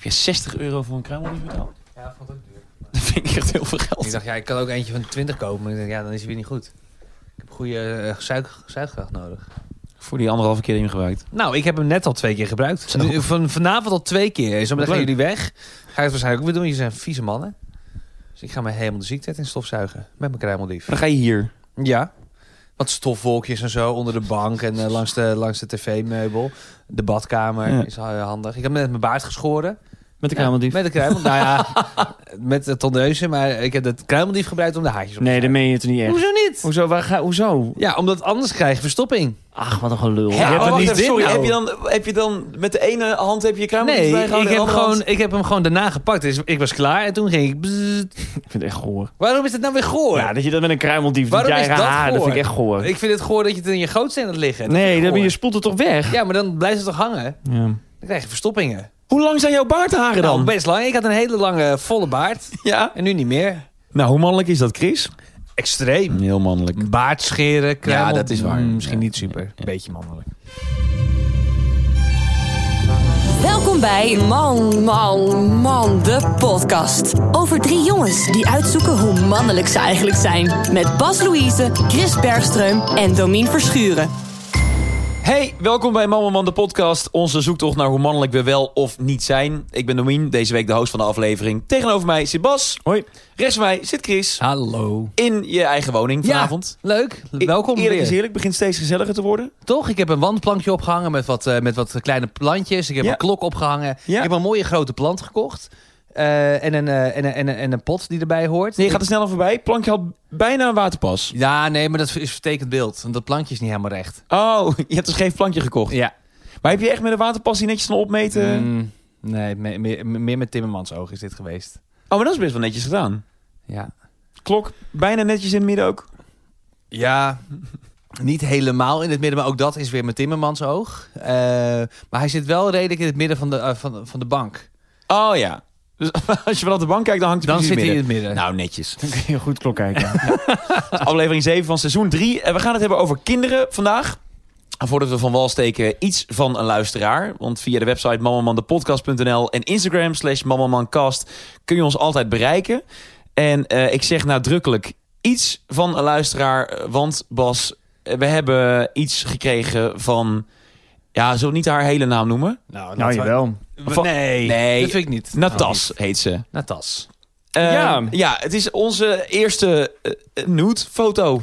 Heb je 60 euro voor een kruimeldief betaald? Ja, vond het ook duur. Dat vind ik echt heel veel geld. Ik dacht, ja, ik kan ook eentje van 20 kopen. Maar ik dacht, ja, dan is hij weer niet goed. Ik heb goede zuig, zuigkracht nodig. Voor die anderhalve keer die je hem gebruikt. Nou, ik heb hem net al twee keer gebruikt. Nu, Van, vanavond al twee keer. Zo gaan jullie weg. Ga ik het waarschijnlijk ook weer doen. Je zijn vieze mannen. Dus ik ga me helemaal de ziekte in stofzuigen. Met mijn kruimeldief. Dan ga je hier. Ja. Wat stofwolkjes en zo onder de bank en eh, langs, de, langs de tv-meubel. De badkamer Ja. is eh, handig. Ik heb net mijn baard geschoren. Met de kruimeldief. Met de kruimel. nou ja, met de tondeuzen. Maar ik heb het kruimeldief gebruikt om de haartjes op te Nee, dat meen je toch niet echt? Hoezo niet? Hoezo? Waar ga, hoezo? Ja, omdat anders krijg je verstopping. Ach, wat een gelul. Ja, hebt oh, het niet even, sorry. nou? Heb je, dan, heb je dan met de ene hand heb je je kruimeldief Nee, bijgehouden ik en heb, gewoon, ik heb hem gewoon daarna gepakt. Dus ik was klaar en toen ging ik... Ik vind het echt goor. Waarom is het nou weer goor? Ja, dat je dat met een kruimeldief. Waarom is dat haar, dat goor? vind ik echt goor. Ik vind het goor dat je het in je gootsteen het liggen. Dat nee, ik dan je spoelt het toch weg? Ja, maar dan blijft het toch hangen? Ja. Dan krijg je verstoppingen. Hoe lang zijn jouw baardharen dan? Nou, best lang. Ik had een hele lange, volle baard. Ja. En nu niet meer. Nou, hoe mannelijk is dat, Chris? Extreem. Heel mannelijk. Baard scheren, kruimel. Ja, dat is waar. Mm, misschien Ja. niet super. Ja. Beetje mannelijk. Welkom bij Man, Man, Man, de podcast. Over drie jongens die uitzoeken hoe mannelijk ze eigenlijk zijn. Met Bas Louise, Chris Bergström en Domien Verschuren. Hey, welkom bij Mama Man, de podcast. Onze zoektocht naar hoe mannelijk we wel of niet zijn. Ik ben Domien, deze week de host van de aflevering. Tegenover mij zit Bas. Hoi. Rest van mij zit Chris. Hallo. In je eigen woning vanavond. Leuk. Welkom Eerlijk weer. is eerlijk, begint steeds gezelliger te worden. Toch? Ik heb een wandplankje opgehangen met wat, eh, met wat kleine plantjes. Ik heb Ja. een klok opgehangen. Ja. Ik heb een mooie grote plant gekocht. Eh, en, een, eh, en, een, en, een, en een pot die erbij hoort. Nee, je gaat er sneller voorbij. Plankje had bijna een waterpas. Ja, nee, maar dat is vertekend beeld. Want dat plankje is niet helemaal recht. Oh, je hebt een scheef plankje gekocht. Ja. Maar heb je echt met een waterpas die netjes van opmeten? Mm, nee, me- meer, meer met Timmermans oog is dit geweest. Oh, maar dat is best wel netjes gedaan. Ja. Klok bijna netjes in het midden ook. Ja, niet helemaal in het midden, maar ook dat is weer met Timmermans oog. Eh, maar hij zit wel redelijk in het midden van de, van, van de bank. Oh ja. Dus als je vanaf de bank kijkt, dan hangt hij Dan zit precies hij in het midden. Nou, netjes. Dan kun je goed klok kijken. Aflevering 7 van seizoen 3. En we gaan het hebben over kinderen vandaag. En Voordat we van wal steken, iets van een luisteraar. Want via de website mamamandepodcast.nl en Instagram slash mamamancast kun je ons altijd bereiken. En eh, ik zeg nadrukkelijk iets van een luisteraar. eh, Want Bas, eh, we hebben iets gekregen van... Ja, zullen we niet haar hele naam noemen? nou, nou, jawel. wel. Nee, Nee. dat vind ik niet. Natas heet ze. Natas. Eh, Ja. ja, het is onze eerste uh, nude foto.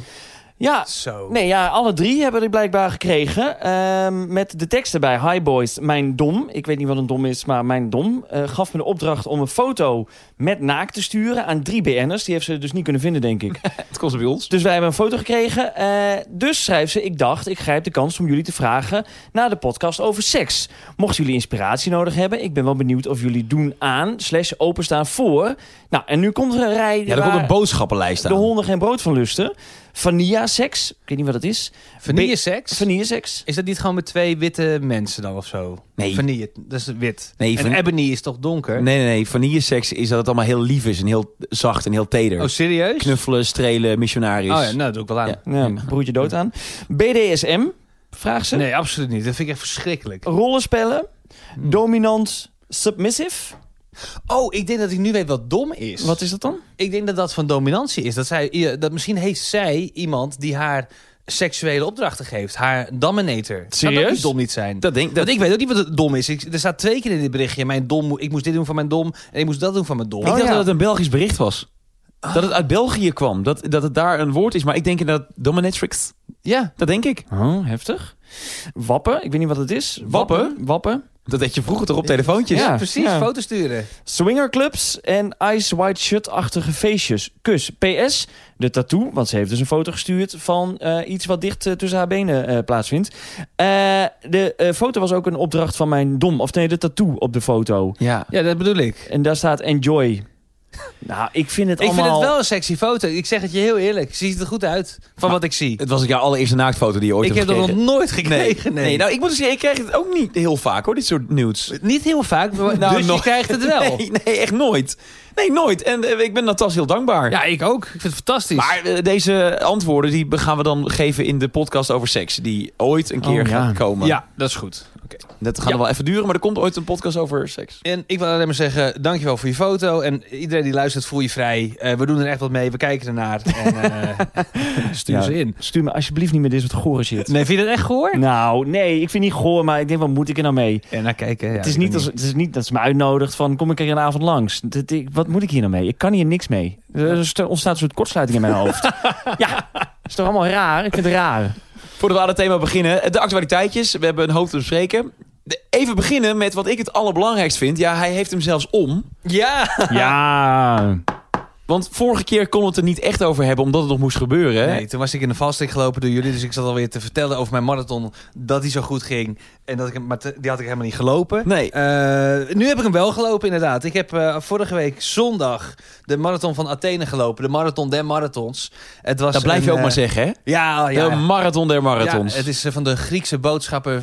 Ja, Zo. Nee, ja, alle drie hebben die blijkbaar gekregen. Ehm, met de tekst erbij. Hi boys, mijn dom. Ik weet niet wat een dom is, maar mijn dom. eh, gaf me de opdracht om een foto met naakt te sturen aan drie BN'ers. Die heeft ze dus niet kunnen vinden, denk ik. Het kost bij ons. Dus wij hebben een foto gekregen. eh, dus schrijft ze, ik dacht, ik grijp de kans om jullie te vragen naar de podcast over seks. Mochten jullie inspiratie nodig hebben, ik ben wel benieuwd of jullie doen aan, slash openstaan voor. Nou, en nu komt er een rij Ja, er komt een boodschappenlijst aan. de honden geen brood van lusten. Vanilla seks, ik weet niet wat dat is. Vanilleseks? Vanille seks. Is dat niet gewoon met twee witte mensen dan of zo? Nee. Vanille, dat is wit. Nee, en van- ebony is toch donker? Nee, nee, nee. Vanilleseks is dat het allemaal heel lief is en heel zacht en heel teder. Oh, serieus? Knuffelen, strelen, missionaris. Oh ja, nou, dat doe ik wel aan. Ja. Ja, broertje dood aan. BDSM, vraagt ze. Nee, absoluut niet. Dat vind ik echt verschrikkelijk. Rollenspellen. Dominant, submissive. Oh, ik denk dat ik nu weet wat dom is. Wat is dat dan? Ik denk dat dat van dominantie is. Dat zij, dat misschien heeft zij iemand die haar seksuele opdrachten geeft. Haar dominator. Zou dat Serieus? niet dom niet zijn? Dat denk dat, Want ik weet ook niet wat het dom is. Ik, er staat twee keer in dit berichtje. Mijn dom, ik moest dit doen van mijn dom. En ik moest dat doen van mijn dom. ik dacht Oh, ja. dat het een Belgisch bericht was. Dat het uit België kwam. Dat, dat het daar een woord is. Maar ik denk dat dominatrix. Ja. Dat denk ik. Oh, heftig. Wappen, ik weet niet wat het is. Wappen? Wappen. Dat deed je vroeger toch op telefoontjes? Ja, Ja, precies. ja. Foto sturen. Swingerclubs en ice white shut-achtige feestjes. Kus. PS, de tattoo, want ze heeft dus een foto gestuurd van eh, iets wat dicht eh, tussen haar benen eh, plaatsvindt. Eh, de eh, foto was ook een opdracht van mijn dom, of nee, de tattoo op de foto. Ja. Ja, dat bedoel ik. En daar staat enjoy. Nou, ik vind het Ik allemaal... vind het wel een sexy foto. Ik zeg het je heel eerlijk. Ziet er goed uit van wat ik zie. Het was jouw allereerste naaktfoto die je ooit Ik heb hebt dat nog nooit gekregen. Nee, Nee, nou ik moet zeggen, ik krijg het ook niet heel vaak hoor, dit soort nudes. Niet heel vaak, maar Nou, dus je krijgt het wel. Nee, nee, echt nooit. Nee, nooit. En eh, ik ben Natas heel dankbaar. Ja, ik ook. Ik vind het fantastisch. Maar eh, deze antwoorden die gaan we dan geven in de podcast over seks. Die ooit een keer Oh, ja. gaat komen. ja, dat is goed. Dat gaat Ja. wel even duren, maar er komt ooit een podcast over seks. En ik wil alleen maar zeggen, dankjewel voor je foto. En iedereen die luistert, voel je vrij. Eh, we doen er echt wat mee, we kijken ernaar. En eh, stuur Ja. ze in. Stuur me alsjeblieft niet meer dit soort gore shit. Nee, vind je dat echt goor? Nou, nee, ik vind niet goor, maar ik denk, wat moet ik er nou mee? En naar kijken. Ja, het, is niet als, het is niet dat ze me uitnodigt van, kom ik er een avond langs. Dat ik- wat moet ik hier nou mee? Ik kan hier niks mee. Er st- ontstaat een soort kortsluiting in mijn hoofd. ja, is toch allemaal raar? Ik vind het raar. Voordat we aan het thema beginnen, de actualiteitjes. We hebben een hoop te bespreken. Even beginnen met wat ik het allerbelangrijkst vind. Ja, hij heeft hem zelfs om. Ja! Ja, Want vorige keer kon het er niet echt over hebben, omdat het nog moest gebeuren. Nee, toen was ik in de valstrik gelopen door jullie. Dus ik zat alweer te vertellen over mijn marathon. Dat die zo goed ging. En dat ik hem, maar te- die had ik helemaal niet gelopen. Nee. Eh, nu heb ik hem wel gelopen, inderdaad. Ik heb eh, vorige week zondag de marathon van Athene gelopen. De marathon der marathons. Het was Dat blijf je ook maar eh, zeggen, hè? Ja, ja. De marathon der marathons. Ja, het is van de Griekse boodschapper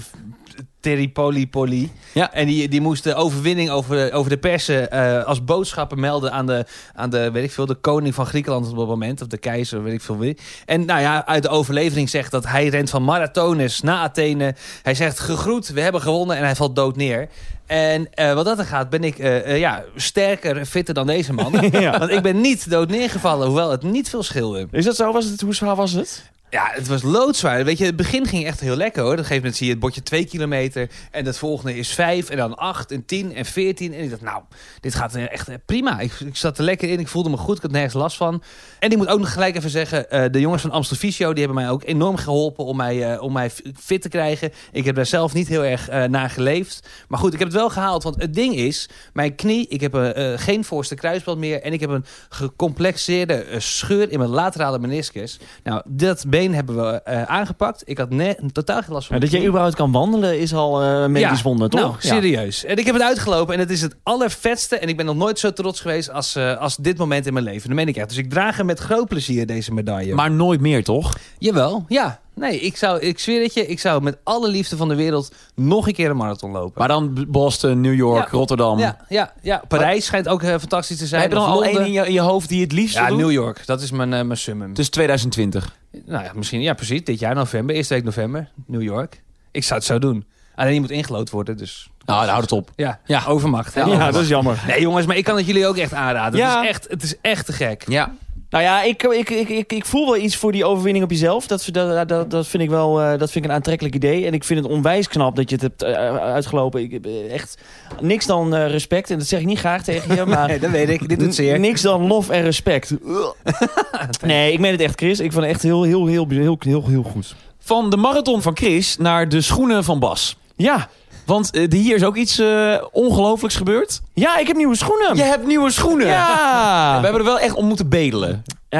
Teripoli Poli. Ja. En die, die moest de overwinning over, over de persen eh, als boodschapper melden aan de, aan de, weet ik veel, de koning van Griekenland op dat moment. Of de keizer, weet ik veel wie. En nou ja, uit de overlevering zegt dat hij rent van Marathonus naar Athene. Hij zegt gegroet, we hebben gewonnen en hij valt dood neer. En eh, wat dat er gaat, ben ik eh, ja, sterker en fitter dan deze man. Ja. Want ik ben niet dood neergevallen, hoewel het niet veel scheelde. Is dat zo? Was het, hoe zwaar was het? Ja, het was loodzwaar. Weet je, het begin ging echt heel lekker hoor. Op een gegeven moment zie je het bordje 2 kilometer. En het volgende is 5 en dan 8 en 10 en 14. En ik dacht, nou, dit gaat eh, echt eh, prima. Ik, ik zat er lekker in. Ik voelde me goed. Ik had nergens last van. En ik moet ook nog gelijk even zeggen, eh, de jongens van Amstel Fysio, die hebben mij ook enorm geholpen om mij, om mij fit te krijgen. Ik heb daar zelf niet heel erg eh, naar geleefd. Maar goed, ik heb het wel gehaald. Want het ding is, mijn knie, ik heb geen voorste kruisband meer. En ik heb een gecomplexeerde scheur in mijn laterale meniscus. Nou, dat been hebben we eh, aangepakt. Ik had ne- totaal geen last van Ja, dat knie. überhaupt kan wandelen is al een medisch Ja, wonder, toch? Nou, Ja. serieus. En ik heb het uitgelopen en het is het allervetste. En ik ben nog nooit zo trots geweest als, eh, als dit moment in mijn leven. Dat meen ik echt. Dus ik draag hem met groot plezier, deze medaille. Maar nooit meer, toch? Jawel, ja. Nee, ik, zou, ik zweer het je. Ik zou met alle liefde van de wereld nog een keer een marathon lopen. Maar dan Boston, New York, Ja. Rotterdam. ja, ja, ja. Parijs schijnt ook eh, fantastisch te zijn. Heb je dan al één in je, in je hoofd die het liefst Ja? New York. Dat is mijn, eh, mijn summum. Dus 2020. Nou ja, misschien. Ja, precies. Dit jaar november. Eerste week november. New York. Ik zou het zo doen. Alleen je moet ingelood worden, dus... Nou, dan houd het op. Ja, Ja. overmacht. hè, Ja, overmacht. dat is jammer. Nee jongens, maar ik kan het jullie ook echt aanraden. Ja. Het, is echt, het is echt te gek. Ja. Nou ja, ik, ik, ik, ik, ik voel wel iets voor die overwinning op jezelf. Dat, dat, dat, dat vind ik wel eh, dat vind ik een aantrekkelijk idee. En ik vind het onwijs knap dat je het hebt eh, uitgelopen. Ik heb eh, echt niks dan eh, respect. En dat zeg ik niet graag tegen je, maar... Nee, dat weet ik. Dit doet zeer. Niks dan lof en respect. nee, ik meen het echt, Chris. Ik vond het echt heel, heel, heel, heel, heel, heel goed. Van de marathon van Chris naar de schoenen van Bas. Ja, Want eh, hier is ook iets eh ongelooflijks gebeurd. ja ik heb nieuwe schoenen. Je hebt nieuwe schoenen. Ja. We hebben er wel echt om moeten bedelen. Eh,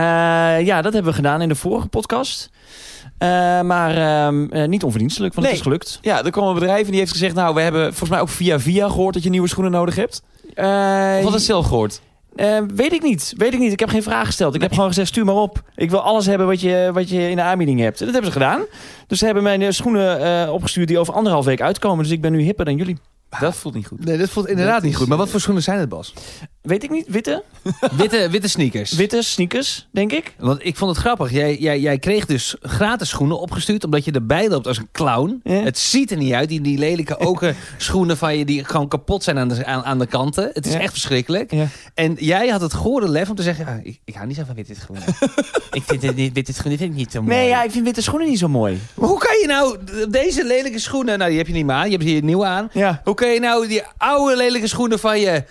ja, dat hebben we gedaan in de vorige podcast. Maar ehm, eh, niet onverdienstelijk, want Nee. het is gelukt. Ja, er kwam een bedrijf en die heeft gezegd... nou, we hebben volgens mij ook via via gehoord dat je nieuwe schoenen nodig hebt. Eh, Of had het zelf gehoord? Eh, weet ik niet. Weet ik niet. Ik heb geen vraag gesteld. Ik heb gewoon gezegd, stuur maar op. Ik wil alles hebben wat je, wat je in de aanbieding hebt. En dat hebben ze gedaan. Dus ze hebben mijn eh, schoenen eh, opgestuurd die over anderhalf week uitkomen. Dus ik ben nu hipper dan jullie. Dat voelt niet goed. Nee, dat voelt inderdaad Dat niet goed. Maar wat voor schoenen zijn het, Bas? Weet ik niet. Witte? Witte, witte sneakers. Witte sneakers, denk ik. Want ik vond het grappig. Jij, jij, jij kreeg dus gratis schoenen opgestuurd... omdat je erbij loopt als een clown. Ja. Het ziet er niet uit. Die, die lelijke oken schoenen van je... die gewoon kapot zijn aan de, aan, aan de kanten. Het is Ja. echt verschrikkelijk. Ja. En jij had het gore lef om te zeggen... Ja, ik, ik hou niet zo van witte schoenen. ik vind dit niet, witte schoenen vind ik niet zo mooi. Nee, ja, ik vind witte schoenen niet zo mooi. Maar hoe kan je nou deze lelijke schoenen... Nou, die heb je niet meer aan. Je hebt hier nieuwe aan. Ja. Hoe kun je nou die oude lelijke schoenen van je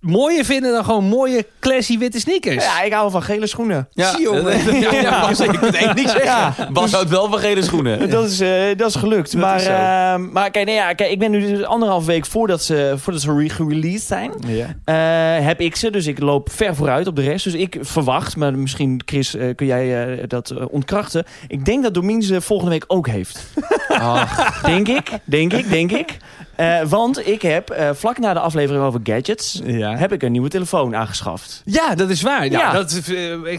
mooier vinden dan gewoon mooie classy witte sneakers? Ja, ik hou van gele schoenen. Ja, Jongen. ja, ja, Bas, ik kan het niet zeggen. Ja. Bas houdt wel van gele schoenen. Dat is, eh, dat is gelukt. Dat maar, is ehm, maar kijk, nee, ja, kijk, ik ben nu dus anderhalf week voordat ze, voordat ze re- gereleased zijn. Ja. eh, heb ik ze. Dus ik loop ver vooruit op de rest. Dus ik verwacht, maar misschien Chris, eh, kun jij dat ontkrachten. Ik denk dat Domien ze volgende week ook heeft. denk ik, denk ik, denk ik. Eh, want ik heb eh, vlak na de aflevering over gadgets... Ja. heb ik een nieuwe telefoon aangeschaft. Ja, dat is waar. Ja, Ja. Dat, is, eh,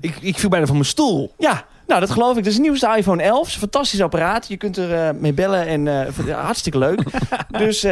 ik, ik viel bijna van mijn stoel. Ja, Nou, dat geloof ik. Dat is de nieuwste iPhone 11. Het is een fantastisch apparaat. Je kunt er mee bellen en hartstikke leuk. dus,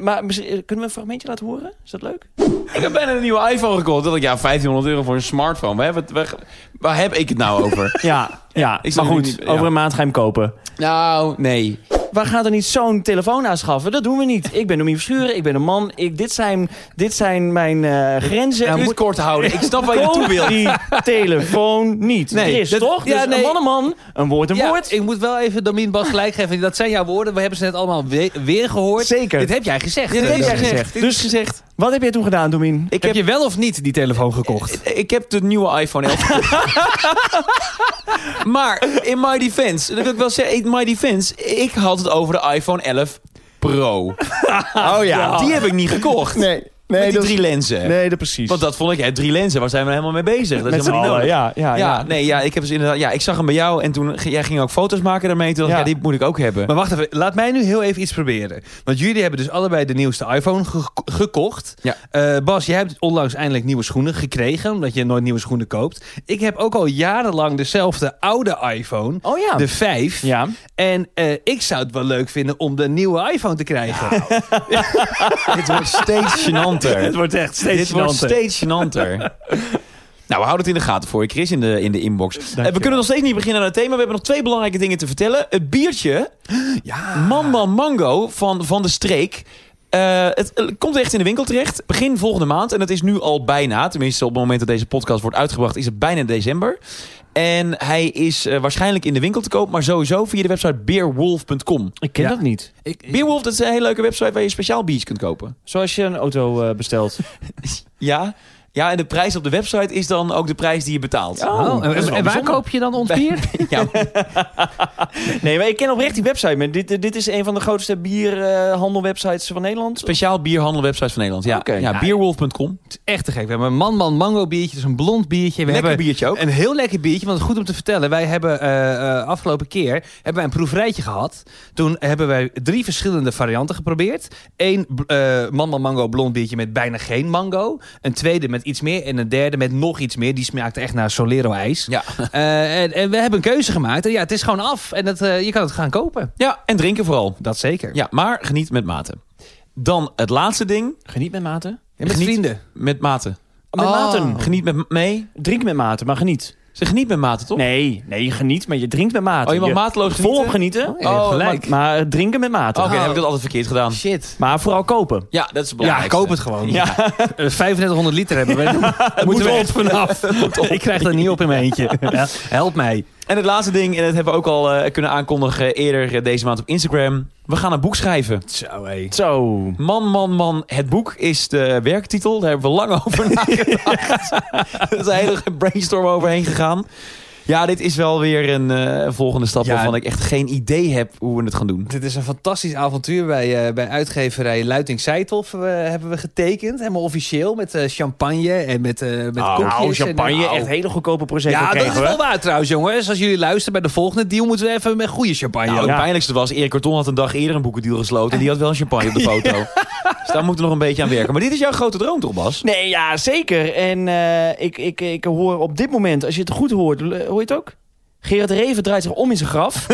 maar kunnen we een fragmentje laten horen? Is dat leuk? Ik heb bijna een nieuwe iPhone gekocht. Dat ik, ja, 1500 euro voor een smartphone. Waar heb, het, waar, waar heb ik het nou over? Ja, ja. Ik maar goed, niet- ja. over een maand ga je hem kopen. nou, nee. We gaan er niet zo'n telefoon aanschaffen. Dat doen we niet. Ik ben Domien Verschuren, ik ben een man. Ik, dit, zijn, dit zijn mijn eh, grenzen. Ja, moet kort houden. Ik snap waar je Koop wilt. die telefoon niet. Nee, dat- toch? ja, dus nee. een man een man, een woord een Ja, woord. ik moet wel even Domien Bas gelijk geven. Dat zijn jouw woorden. We hebben ze net allemaal we- weer gehoord. Zeker. Dit heb jij gezegd. Dit heb jij gezegd. Dus- gezegd. Wat heb jij toen gedaan, Domien? Ik Heb heb, je wel of niet die telefoon gekocht? ik heb de nieuwe iPhone 11 gekocht. maar in my defense, dat wil ik wel zeggen, in my defense, ik had het over de iPhone 11 Pro. Oh ja. Die heb ik niet gekocht. Nee, nee, met die drie lenzen. Nee, dat precies. Want dat vond ik, hè, drie lenzen, waar zijn we helemaal mee bezig? Dat is Met helemaal niet ja, ja, Ja, ja. nee, ja, ik heb dus inderdaad, ja, ik zag hem bij jou en toen jij ging ook foto's maken daarmee. Toen dacht ik, Ja. ja, die moet ik ook hebben. Maar wacht even, laat mij nu heel even iets proberen. Want jullie hebben dus allebei de nieuwste iPhone ge- gekocht. Ja. Eh, Bas, jij hebt onlangs eindelijk nieuwe schoenen gekregen, omdat je nooit nieuwe schoenen koopt. Ik heb ook al jarenlang dezelfde oude iPhone, Oh ja. de 5. ja. En eh, ik zou het wel leuk vinden om de nieuwe iPhone te krijgen. Dit wordt steeds gênanter. Het wordt echt steeds Dit wordt steeds gênanter. Nou, we houden het in de gaten voor je, Chris, in de, in de inbox. Eh, we kunnen nog steeds niet beginnen aan het thema. We hebben nog twee belangrijke dingen te vertellen. Het biertje, Ja. Man Man Mango van, van de streek. Eh, het komt echt in de winkel terecht. Begin volgende maand. En het is nu al bijna. Tenminste, op het moment dat deze podcast wordt uitgebracht, is het bijna december. En hij is eh, waarschijnlijk in de winkel te koop, maar sowieso via de website beerwolf.com. Ik ken Ja. dat niet. Ik, Beerwolf, dat is een hele leuke website waar je speciaal biertjes kunt kopen. Zoals je een auto eh, bestelt. Ja, ja, en de prijs op de website is dan ook de prijs die je betaalt. Oh, Oh, en, waar koop je dan ons bier? Ja, Nee, maar ik ken oprecht die website. Maar dit, dit is een van de grootste bierhandelwebsites van Nederland. speciaal bierhandelwebsite van Nederland. Ja, ja Ja. beerwolf.com. Het is echt te gek. We hebben een man man mango biertje, dus een blond biertje. We Lekker hebben biertje ook. Een heel lekker biertje, want het is goed om te vertellen. Wij hebben eh, eh, afgelopen keer hebben wij een proeverijtje gehad. Toen hebben wij drie verschillende varianten geprobeerd. Eén eh man man mango blond biertje met bijna geen mango. Een tweede met iets meer en een derde met nog iets meer. Die smaakte echt naar Solero ijs. Ja. Eh, en, en we hebben een keuze gemaakt. En ja, het is gewoon af. En het, eh, je kan het gaan kopen. ja, en drinken vooral. Dat zeker. Ja, maar geniet met mate. Dan het laatste ding, Geniet met mate. En met Geniet- vrienden. met mate. Met Oh. maten. Geniet met mee. Drink met mate, maar geniet. Ze geniet met mate, toch? Nee, nee, je geniet, maar je drinkt met mate. Oh, je mag mateloos Volop genieten? genieten. Oh, gelijk. Maar, maar drinken met mate. Oké, dan heb ik dat altijd verkeerd gedaan. Shit. Maar vooral kopen. Ja, dat is het Ja, koop het gewoon. Ja. Eh, 3500 liter hebben we. Moeten we echt vanaf. Ik krijg er niet op in mijn eentje. Ja, Help mij. En het laatste ding, en dat hebben we ook al eh, kunnen aankondigen eerder eh, deze maand op Instagram. We gaan een boek schrijven. Zo, hé. Zo. Man, man, man, het boek is de werktitel. Daar hebben we lang over nagedacht. er is een hele brainstorm overheen gegaan. Ja, dit is wel weer een eh, volgende stap Ja. waarvan ik echt geen idee heb hoe we het gaan doen. Dit is een fantastisch avontuur. Bij, eh, bij uitgeverij Luiting Seithof eh, hebben we getekend. Helemaal officieel. Met eh, champagne en met, eh met Nou, koekjes. champagne, en, nou, echt hele goedkope prosecco Ja, dat is we. wel waar trouwens, jongens. Als jullie luisteren bij de volgende deal... moeten we even met goede champagne. Nou, ook. het Ja. pijnlijkste was, Erik Carton had een dag eerder een boekendeal gesloten. En die had wel een champagne op de foto. dus daar moeten we nog een beetje aan werken. Maar dit is jouw grote droom toch, Bas? Nee, ja, zeker. En eh, ik, ik, ik hoor op dit moment, als je het goed hoort, hoor je het ook? Gerard Reven draait zich om in zijn graf.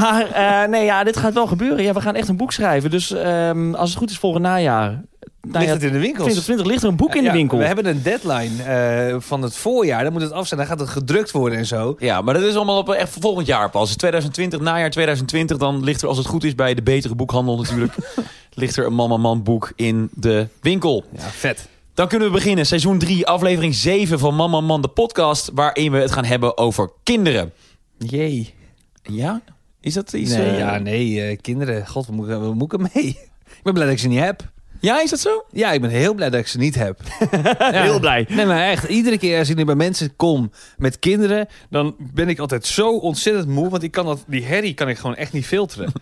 maar eh, nee, ja, dit gaat wel gebeuren. Ja, we gaan echt een boek schrijven. Dus ehm, als het goed is volgend najaar... Nou Ligt ja, het in de winkels? 2020 ligt er een boek in de Ja, winkel. We hebben een deadline eh, van het voorjaar. Dan moet het af zijn. Dan gaat het gedrukt worden en zo. Ja, maar dat is allemaal op echt volgend jaar pas. 2020, najaar 2020, dan ligt er als het goed is bij de betere boekhandel natuurlijk... ligt er een man man man boek in de winkel. Ja, vet. Dan kunnen we beginnen. Seizoen 3, aflevering 7 van Man Man de podcast... waarin we het gaan hebben over kinderen. Jee. Ja? Is dat iets... Nee, eh, ja, nee, eh, kinderen. God, waar moet, ik- waar moet ik ben blij dat ik ze niet heb. Ja, is dat zo? Ja, ik ben heel blij dat ik ze niet heb. Ja. Heel blij. Nee, maar echt, iedere keer als ik nu bij mensen kom met kinderen, dan ben ik altijd zo ontzettend moe, want ik kan dat, die herrie kan ik gewoon echt niet filteren.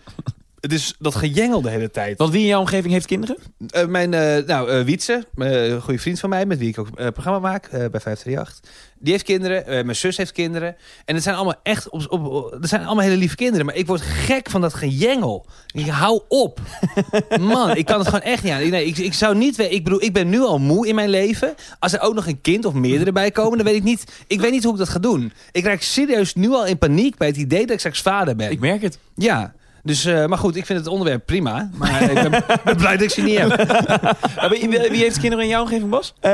Het is dat gejengel de hele tijd. Want wie in jouw omgeving heeft kinderen? Eh, mijn, eh, nou, eh, Wietse, een goede vriend van mij, met wie ik ook een programma maak bij 538. Die heeft kinderen, mijn zus heeft kinderen. En het zijn allemaal echt, op, op, het zijn allemaal hele lieve kinderen. Maar ik word gek van dat gejengel. Ik hou op. Man, ik kan het gewoon echt niet aan. Ik, nee, ik, ik zou niet, ik bedoel, ik ben nu al moe in mijn leven. Als er ook nog een kind of meerdere bij komen, dan weet ik niet, ik weet niet hoe ik dat ga doen. Ik raak serieus nu al in paniek bij het idee dat ik straks vader ben. Ik merk het. Ja. Dus, eh, maar goed, ik vind het onderwerp prima. Maar ik ben, ben blij dat ik ze niet heb. Maar wie, heeft kinderen in jouw omgeving, Bas? Eh,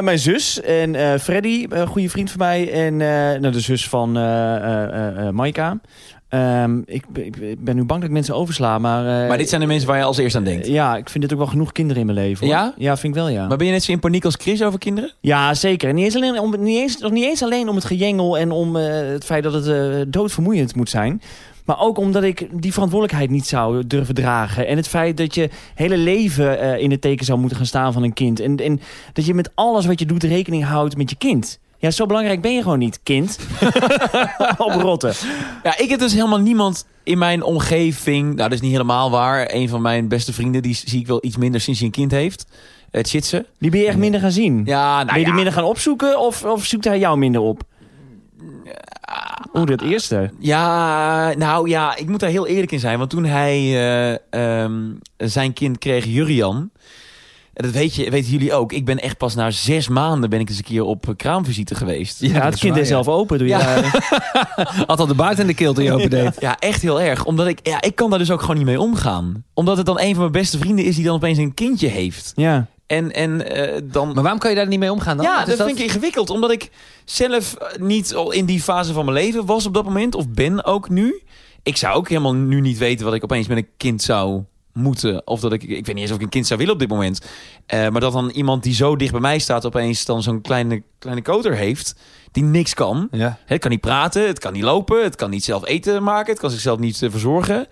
mijn zus en eh, Freddy, een goede vriend van mij. En eh, nou, de zus van eh eh, eh, Maika. Ehm, ik, ik, ben nu bang dat ik mensen oversla, maar... eh, Maar dit zijn de mensen waar je als eerste aan denkt. Ja, ik vind dit ook wel genoeg kinderen in mijn leven. Hoor. Ja? Ja, vind ik wel, ja. Maar ben je net zo in paniek als Chris over kinderen? Ja, zeker. En niet eens alleen om, niet eens, nog niet eens alleen om het gejengel en om eh, het feit dat het doodvermoeiend moet zijn. Maar ook omdat ik die verantwoordelijkheid niet zou durven dragen. En het feit dat je hele leven eh, in het teken zou moeten gaan staan van een kind. En, en dat je met alles wat je doet rekening houdt met je kind. Ja, zo belangrijk ben je gewoon niet, kind. Op rotten. Ja, ik heb dus helemaal niemand in mijn omgeving. Nou, dat is niet helemaal waar. Een van mijn beste vrienden, die zie ik wel iets minder sinds hij een kind heeft. Het Chitse. Die ben je echt minder gaan zien. Ja, nou ben je die minder gaan opzoeken of, of zoekt hij jou minder op? Oeh, dat eerste. Ja, nou ja, ik moet daar heel eerlijk in zijn. Want toen hij eh, ehm, zijn kind kreeg, Jurian. En dat weet je, weten jullie ook. Ik ben echt pas na zes maanden ben ik eens een keer op kraamvisite geweest. Ja, het is kind deed ja. zelf open. Doe je Ja. daar- Had al de baard in de keel toen je open deed. Ja, echt heel erg. Omdat ik, ja, ik kan daar dus ook gewoon niet mee omgaan. Omdat het dan een van mijn beste vrienden is die dan opeens een kindje heeft. ja. En, en eh, dan... Maar waarom kan je daar niet mee omgaan dan? ja, dat, vind ik ingewikkeld. Omdat ik zelf eh, niet al in die fase van mijn leven was op dat moment. Of ben ook nu. Ik zou ook helemaal nu niet weten wat ik opeens met een kind zou moeten. Of dat ik... Ik weet niet eens of ik een kind zou willen op dit moment. Eh, maar dat dan iemand die zo dicht bij mij staat... opeens dan zo'n kleine, kleine koter heeft... die niks kan. Ja. Het kan niet praten, het kan niet lopen... het kan niet zelf eten maken... het kan zichzelf niet verzorgen.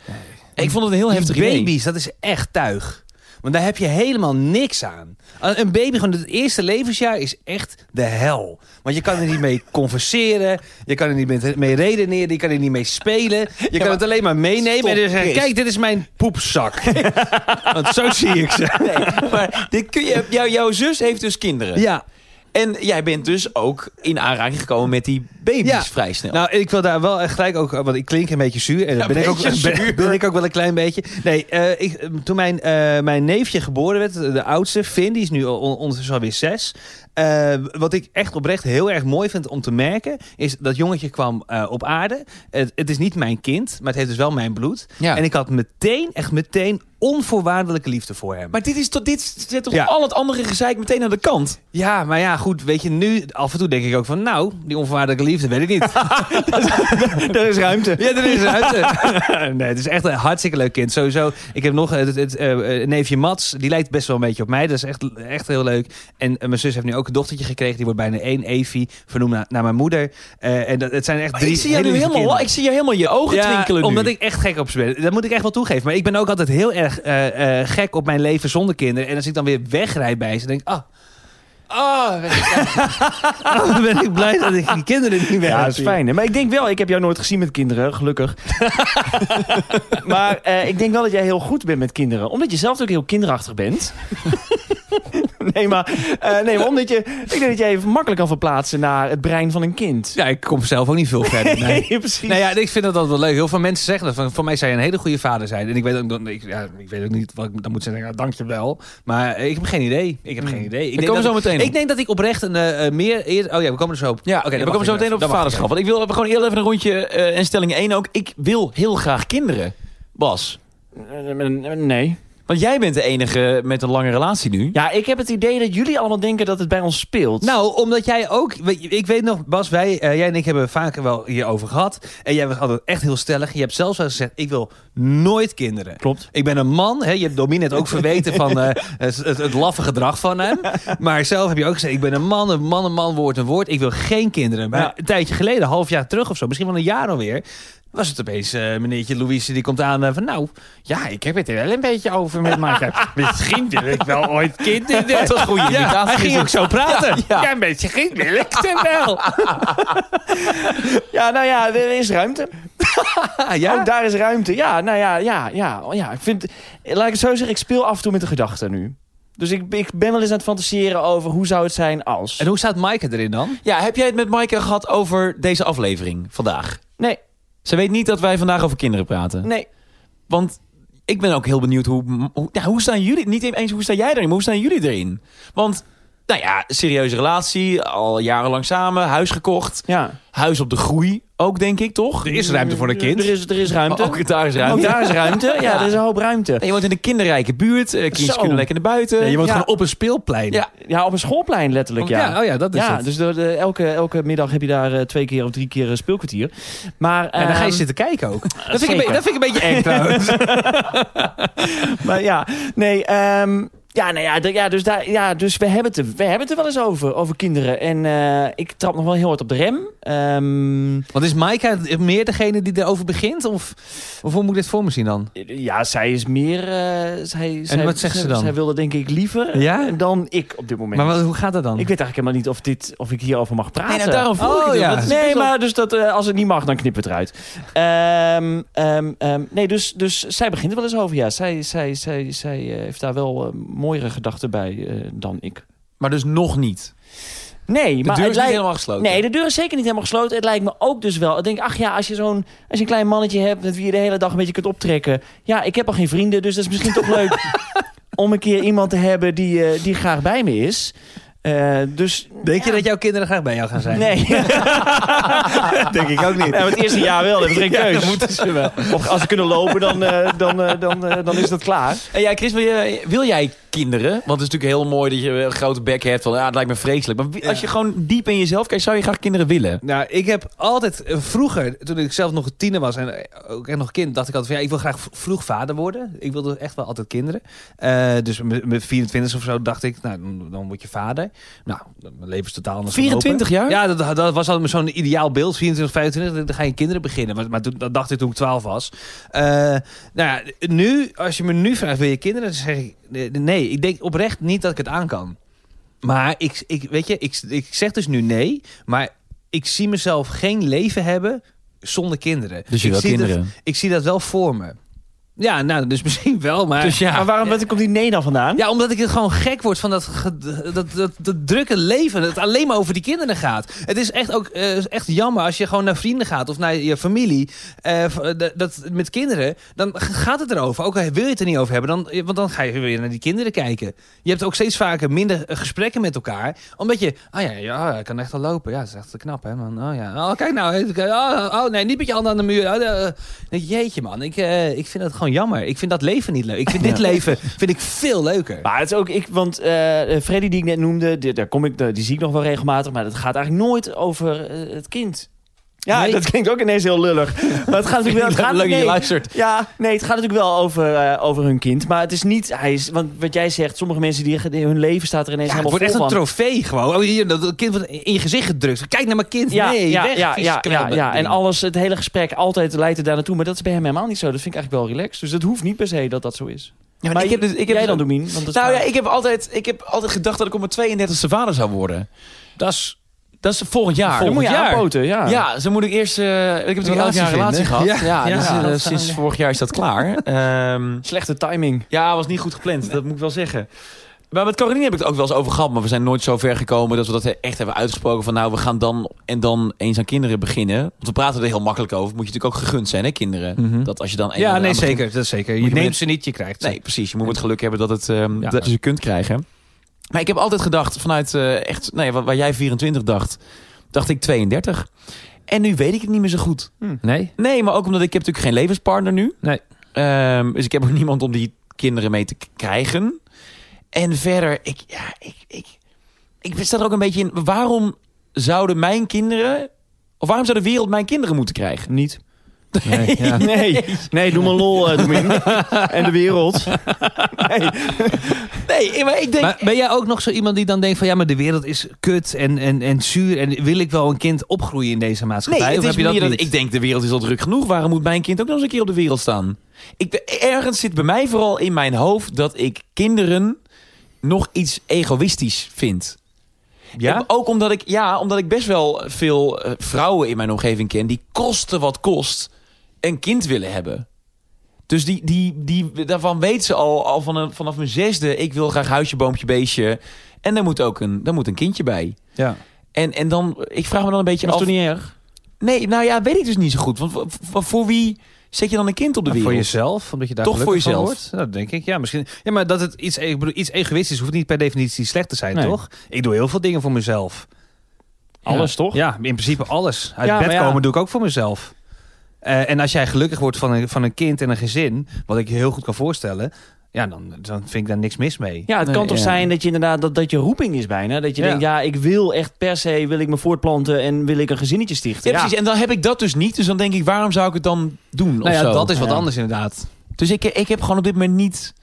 Ik vond het een heel heftig idee. baby's, dat is echt tuig. Want daar heb je helemaal niks aan. Een baby, gewoon het eerste levensjaar, is echt de hel. Want je kan er niet mee converseren. Je kan er niet mee- redeneren. Je kan er niet mee spelen. Je kan het alleen maar meenemen. Stop, en zeggen, kijk, dit is mijn poepzak. Want zo zie ik ze. Nee, maar dit kun je, jou, jouw zus heeft dus kinderen. Ja, En jij bent dus ook in aanraking gekomen met die baby's Ja. vrij snel. Nou, ik wil daar wel gelijk ook, want ik klink een beetje zuur. En Ja, ben, ik ook, ben, ben ik ook wel een klein beetje. Nee, eh, ik, toen mijn, eh, mijn neefje geboren werd, de oudste, Finn, die is nu on- ondertussen alweer zes. Eh, wat ik echt oprecht heel erg mooi vind om te merken, is dat jongetje kwam eh, op aarde. Het, het is niet mijn kind, maar het heeft dus wel mijn bloed. Ja. En ik had meteen, echt meteen, onvoorwaardelijke liefde voor hem. maar dit, is toch, dit zet toch Ja. al het andere gezeik meteen aan de kant? Ja, maar ja, goed, weet je, nu af en toe denk ik ook van, nou, die onvoorwaardelijke liefde, weet ik niet. Er is ruimte. Ja, er is ruimte. nee, het is echt een hartstikke leuk kind. Sowieso, ik heb nog het, het, het, eh, neefje Mats. Die lijkt best wel een beetje op mij. Dat is echt, echt heel leuk. En mijn zus heeft nu ook een dochtertje gekregen. Die wordt bijna één. Evie, vernoemd naar, naar mijn moeder. Eh, en dat, het zijn echt Maar drie ik zie jou nu helemaal, kinderen. ik zie jou helemaal je ogen Ja, twinkelen nu. omdat ik echt gek op ze ben. Dat moet ik echt wel toegeven. Maar ik ben ook altijd heel erg eh, eh, gek op mijn leven zonder kinderen. En als ik dan weer wegrijd bij ze, denk ik... Ah, ah, ben ik, ben ik blij dat ik die kinderen niet meer Ja, heb. dat is fijn. hè. Maar ik denk wel, ik heb jou nooit gezien met kinderen, gelukkig. maar eh, ik denk wel dat jij heel goed bent met kinderen. Omdat je zelf ook heel kinderachtig bent. nee, maar, eh, nee, maar omdat je... Ik denk dat jij je makkelijk kan verplaatsen naar het brein van een kind. Ja, ik kom zelf ook niet veel verder. Nee. precies. Nou ja, ik vind dat altijd wel leuk. Heel veel mensen zeggen dat. Van, voor mij zou je een hele goede vader zijn. En ik weet ook, dat- ik, ja, ik weet ook niet wat ik dan moet zeggen. Dank je wel. Maar ik heb geen idee. Ik heb geen idee. Ik we dat, zo meteen. Ik denk dat ik oprecht een eh, eh, meer... Eer, oh ja, we komen er zo op. Ja, Oké, we komen zo meteen op even. het vaderschap. Want ik wil gewoon heel even een rondje eh, en stelling 1 ook. Ik wil heel graag kinderen. Bas. Nee. Want jij bent de enige met een lange relatie nu. Ja, ik heb het idee dat jullie allemaal denken dat het bij ons speelt. Nou, omdat jij ook... Ik weet nog, Bas, wij, eh, jij en ik hebben vaker wel hierover gehad. En jij was altijd echt heel stellig. Je hebt zelfs wel gezegd, ik wil nooit kinderen. Klopt. Ik ben een man. Hè, je hebt Domien net ook verweten van eh, het, het, het laffe gedrag van hem. Maar zelf heb je ook gezegd, ik ben een man. Een man, een man, woord, een woord. Ik wil geen kinderen. Maar Ja. een tijdje geleden, een half jaar terug of zo, misschien wel een jaar alweer... was het opeens eh, meneertje Louise die komt aan eh, van... nou, ja, ik heb het er wel een beetje over met mij. Misschien wil ik wel ooit kinderen. Dat was een goede Ja, hij ging ook zo praten. Ja, Ja, ja. een beetje ging wil ik het wel. Ja, nou ja, er is ruimte. ja? Ook daar is ruimte. Ja, nou ja, ja, ja, oh ja. Ik vind, laat ik het zo zeggen, ik speel af en toe met de gedachten nu. Dus ik, ik ben wel eens aan het fantaseren over hoe zou het zijn als. En hoe staat Maaike erin dan? Ja, heb jij het met Maaike gehad over deze aflevering vandaag? Nee, Ze weet niet dat wij vandaag over kinderen praten. nee. Want ik ben ook heel benieuwd hoe, hoe, nou, hoe staan jullie, niet eens hoe sta jij erin, maar hoe staan jullie erin? Want, nou ja, serieuze relatie, al jarenlang samen, huis gekocht, Ja. huis op de groei ook, denk ik, toch? Er is ruimte voor een kind. Er is, er is ruimte. Ook daar is ruimte. Ook daar is ruimte. Ja, er is een hoop ruimte. En je woont in een kinderrijke buurt, eh, kindjes Zo. kunnen lekker naar buiten. Ja, je woont Ja. gewoon op een speelplein. Ja. Ja, op een schoolplein letterlijk, ja. Ja, oh ja, dat is ja, het. dus de, de- elke, elke middag heb je daar eh, twee keer of drie keer een speelkwartier. Maar, En dan ga je ehm, zitten kijken ook. Dat vind, ik dat vind ik een beetje eng trouwens. Maar ja, nee, ehm, ja, nou ja, ja, dus, daar, ja, dus we, hebben het er, we hebben het er wel eens over, over kinderen. En eh, ik trap nog wel heel hard op de rem. Ehm, Want is Maaike meer degene die erover begint? Of, of hoe moet ik dit voor me zien dan? ja, zij is meer... eh, zij, zij, wat zegt ze dan? Zij wilde denk ik liever Ja? dan ik op dit moment. Maar wat, hoe gaat dat dan? ik weet eigenlijk helemaal niet of, dit, of ik hierover mag praten. Nee, nou, daarom vroeg Oh, ik ja. het is Nee, maar dus dat, eh, als het niet mag, dan knippen we het eruit. Ehm, ehm, ehm, nee, dus, dus zij begint er wel eens over. Ja, zij, zij, zij, zij heeft daar wel mooiere gedachten bij eh, dan ik. Maar dus nog niet. Nee, De maar deur het is niet lijkt- helemaal gesloten. Nee, de deur is zeker niet helemaal gesloten. Het lijkt me ook dus wel. Ik denk, ach ja, als je zo'n als je een klein mannetje hebt met wie je de hele dag een beetje kunt optrekken. Ja, ik heb al geen vrienden, dus dat is misschien toch leuk om een keer iemand te hebben die, eh, die graag bij me is. Eh, dus Denk je dat jouw kinderen graag bij jou gaan zijn? Nee. denk ik ook niet. Ja, het eerste jaar wel, dat is geen Ja, keus. dan moeten ze wel. Of als ze kunnen lopen, dan, eh, dan, eh, dan, eh, dan is dat klaar. En jij, Chris, wil, je, wil jij kinderen? Want het is natuurlijk heel mooi dat je een grote bek hebt. Van, ja, het lijkt me vreselijk. Maar als je gewoon diep in jezelf kijkt, zou je graag kinderen willen? Nou, ik heb altijd eh, vroeger, toen ik zelf nog een tiener was en eh, ook echt nog kind, dacht ik altijd van ja, ik wil graag vroeg vader worden. Ik wilde echt wel altijd kinderen. Eh, dus met met 24 of zo dacht ik, nou, dan, word je vader. Nou, mijn leven is totaal anders 24 jaar? Ja, dat, dat was altijd zo'n ideaal beeld. 24, 25, dan ga je kinderen beginnen. Maar, maar toen, dat dacht ik toen ik 12 was. Nou ja, nu, als je me nu vraagt, wil je kinderen? Dan zeg ik, nee, ik denk oprecht niet dat ik het aan kan. Maar ik, ik, weet je, ik, ik zeg dus nu nee. Maar ik zie mezelf geen leven hebben zonder kinderen. Dus je ik wil zie kinderen? Dat, ik zie dat wel voor me. Ja, nou, dus misschien wel, maar... Dus ja. Maar waarom wat komt die nee dan vandaan? Ja, omdat ik het gewoon gek word van dat, dat, dat, dat drukke leven. Dat het alleen maar over die kinderen gaat. Het is echt ook eh, echt jammer als je gewoon naar vrienden gaat of naar je familie. eh, v- dat, dat, met kinderen, dan gaat het erover. Ook al wil je het er niet over hebben, dan, want dan ga je weer naar die kinderen kijken. Je hebt ook steeds vaker minder eh, gesprekken met elkaar. Omdat je, oh ja, ja hij kan echt wel lopen. Ja, dat is echt knap, hè, man. Oh ja, oh, kijk nou. Oh, oh nee, niet met je handen aan de muur. Oh, eh. jeetje, man. Ik, eh, ik vind dat gewoon jammer. Ik vind dat leven niet leuk. Ik vind dit leven vind ik veel leuker. Maar het is ook, ik, want eh Freddy die ik net noemde, die, daar kom ik, die zie ik nog wel regelmatig, maar dat gaat eigenlijk nooit over eh, het kind. Ja, Nee. dat klinkt ook ineens heel lullig. Maar het gaat natuurlijk wel. Het gaat, dat nee, luistert. Ja, nee, het gaat natuurlijk wel over, eh, over hun kind. Maar het is niet, hij is, want wat jij zegt, sommige mensen die, hun leven staat er ineens Ja, het helemaal wordt echt een trofee gewoon. Oh, hier, dat kind wordt in je gezicht gedrukt. Kijk naar mijn kind. Ja, nee, ja, weg. ja, ja, ja, ja, en alles, het hele gesprek altijd leidt er daar naartoe. Maar dat is bij hem helemaal niet zo. Dat vind ik eigenlijk wel relaxed. Dus het hoeft niet per se dat dat zo is. Ja, maar ik heb, dus- ik heb jij dan, Domien? Dat Nou ja, ik heb, altijd, ik heb altijd gedacht dat ik op mijn 32e vader zou worden. Dat is, dat is volgend jaar. Dan moet je jaar. aanpoten, ja. Ja, zo moet ik eerst... eh, ik heb natuurlijk elf Relatie jaar een relatie gehad. Ja, Ja, dus, ja. eh, Dat- sinds vorig jaar is dat klaar. Ehm, Slechte timing. ja, was niet goed gepland. Dat moet ik wel zeggen. Maar met Caroline heb ik het ook wel eens over gehad. Maar we zijn nooit zo ver gekomen dat we dat echt hebben uitgesproken. Van nou, we gaan dan en dan eens aan kinderen beginnen. Want we praten er heel makkelijk over. Moet je natuurlijk ook gegund zijn, hè, kinderen. Mhm. Dat als je dan... Ja, nee, begint- zeker. Dat is zeker. Je, neemt met- ze niet, je krijgt ze. Nee, precies. Je moet het geluk hebben dat, het, ehm, Ja. dat je ze kunt krijgen. Maar ik heb altijd gedacht, vanuit eh, echt, nee, waar, waar jij 24 dacht, dacht ik 32. En nu weet ik het niet meer zo goed. Nee? Nee, maar ook omdat ik heb natuurlijk geen levenspartner nu. Nee. Ehm, dus ik heb ook niemand om die kinderen mee te krijgen. En verder, ik, ja, ik, ik, ik sta er ook een beetje in. Waarom zouden mijn kinderen, of waarom zou de wereld mijn kinderen moeten krijgen? Niet. Nee, ja. Nee, nee, doe maar lol, uh, Domien. en de wereld. Nee. Nee, maar ik denk... Maar ben jij ook nog zo iemand die dan denkt van... ja, maar de wereld is kut en, en, en zuur... en wil ik wel een kind opgroeien in deze maatschappij? Nee, het Of is heb je meer dat niet? ik denk de wereld is al druk genoeg. Waarom moet mijn kind ook nog eens een keer op de wereld staan? Ik, ergens zit bij mij vooral in mijn hoofd dat ik kinderen nog iets egoïstisch vind. Ja? En Ook omdat ik, ja, omdat ik best wel veel eh, vrouwen in mijn omgeving ken die kosten wat kost een kind willen hebben. Dus die, die, die, daarvan weet ze al, al van een, vanaf mijn zesde... ik wil graag huisje, boompje, beestje. En daar moet ook een, daar moet een kindje bij. Ja. En, en dan, ik vraag me dan een beetje Dat is af... toch niet erg? Nee, nou ja, weet ik dus niet zo goed. Want voor, wie zet je dan een kind op de Maar wereld? voor jezelf, omdat je daar Toch voor gelukkig van jezelf? wordt? Nou, dat denk ik. Ja, misschien. Ja, maar dat het iets, ik bedoel, iets egoïstisch hoeft niet per definitie slecht te zijn, Nee. toch? Ik doe heel veel dingen voor mezelf. Alles toch? Ja, in principe alles. Uit Ja, bed ja. komen doe ik ook voor mezelf. Eh, en als jij gelukkig wordt van een, van een kind en een gezin, wat ik je heel goed kan voorstellen, ja, dan, dan vind ik daar niks mis mee. Ja, het kan Nee, toch ja. zijn dat je inderdaad dat, dat je roeping is bijna. Dat je Ja. denkt, ja, ik wil echt per se wil ik me voortplanten en wil ik een gezinnetje stichten. Ja, precies. En dan heb ik dat dus niet. Dus dan denk ik, waarom zou ik het dan doen? Nou of ja, zo? dat is wat Ja. anders inderdaad. Dus ik, ik heb gewoon op dit moment niet...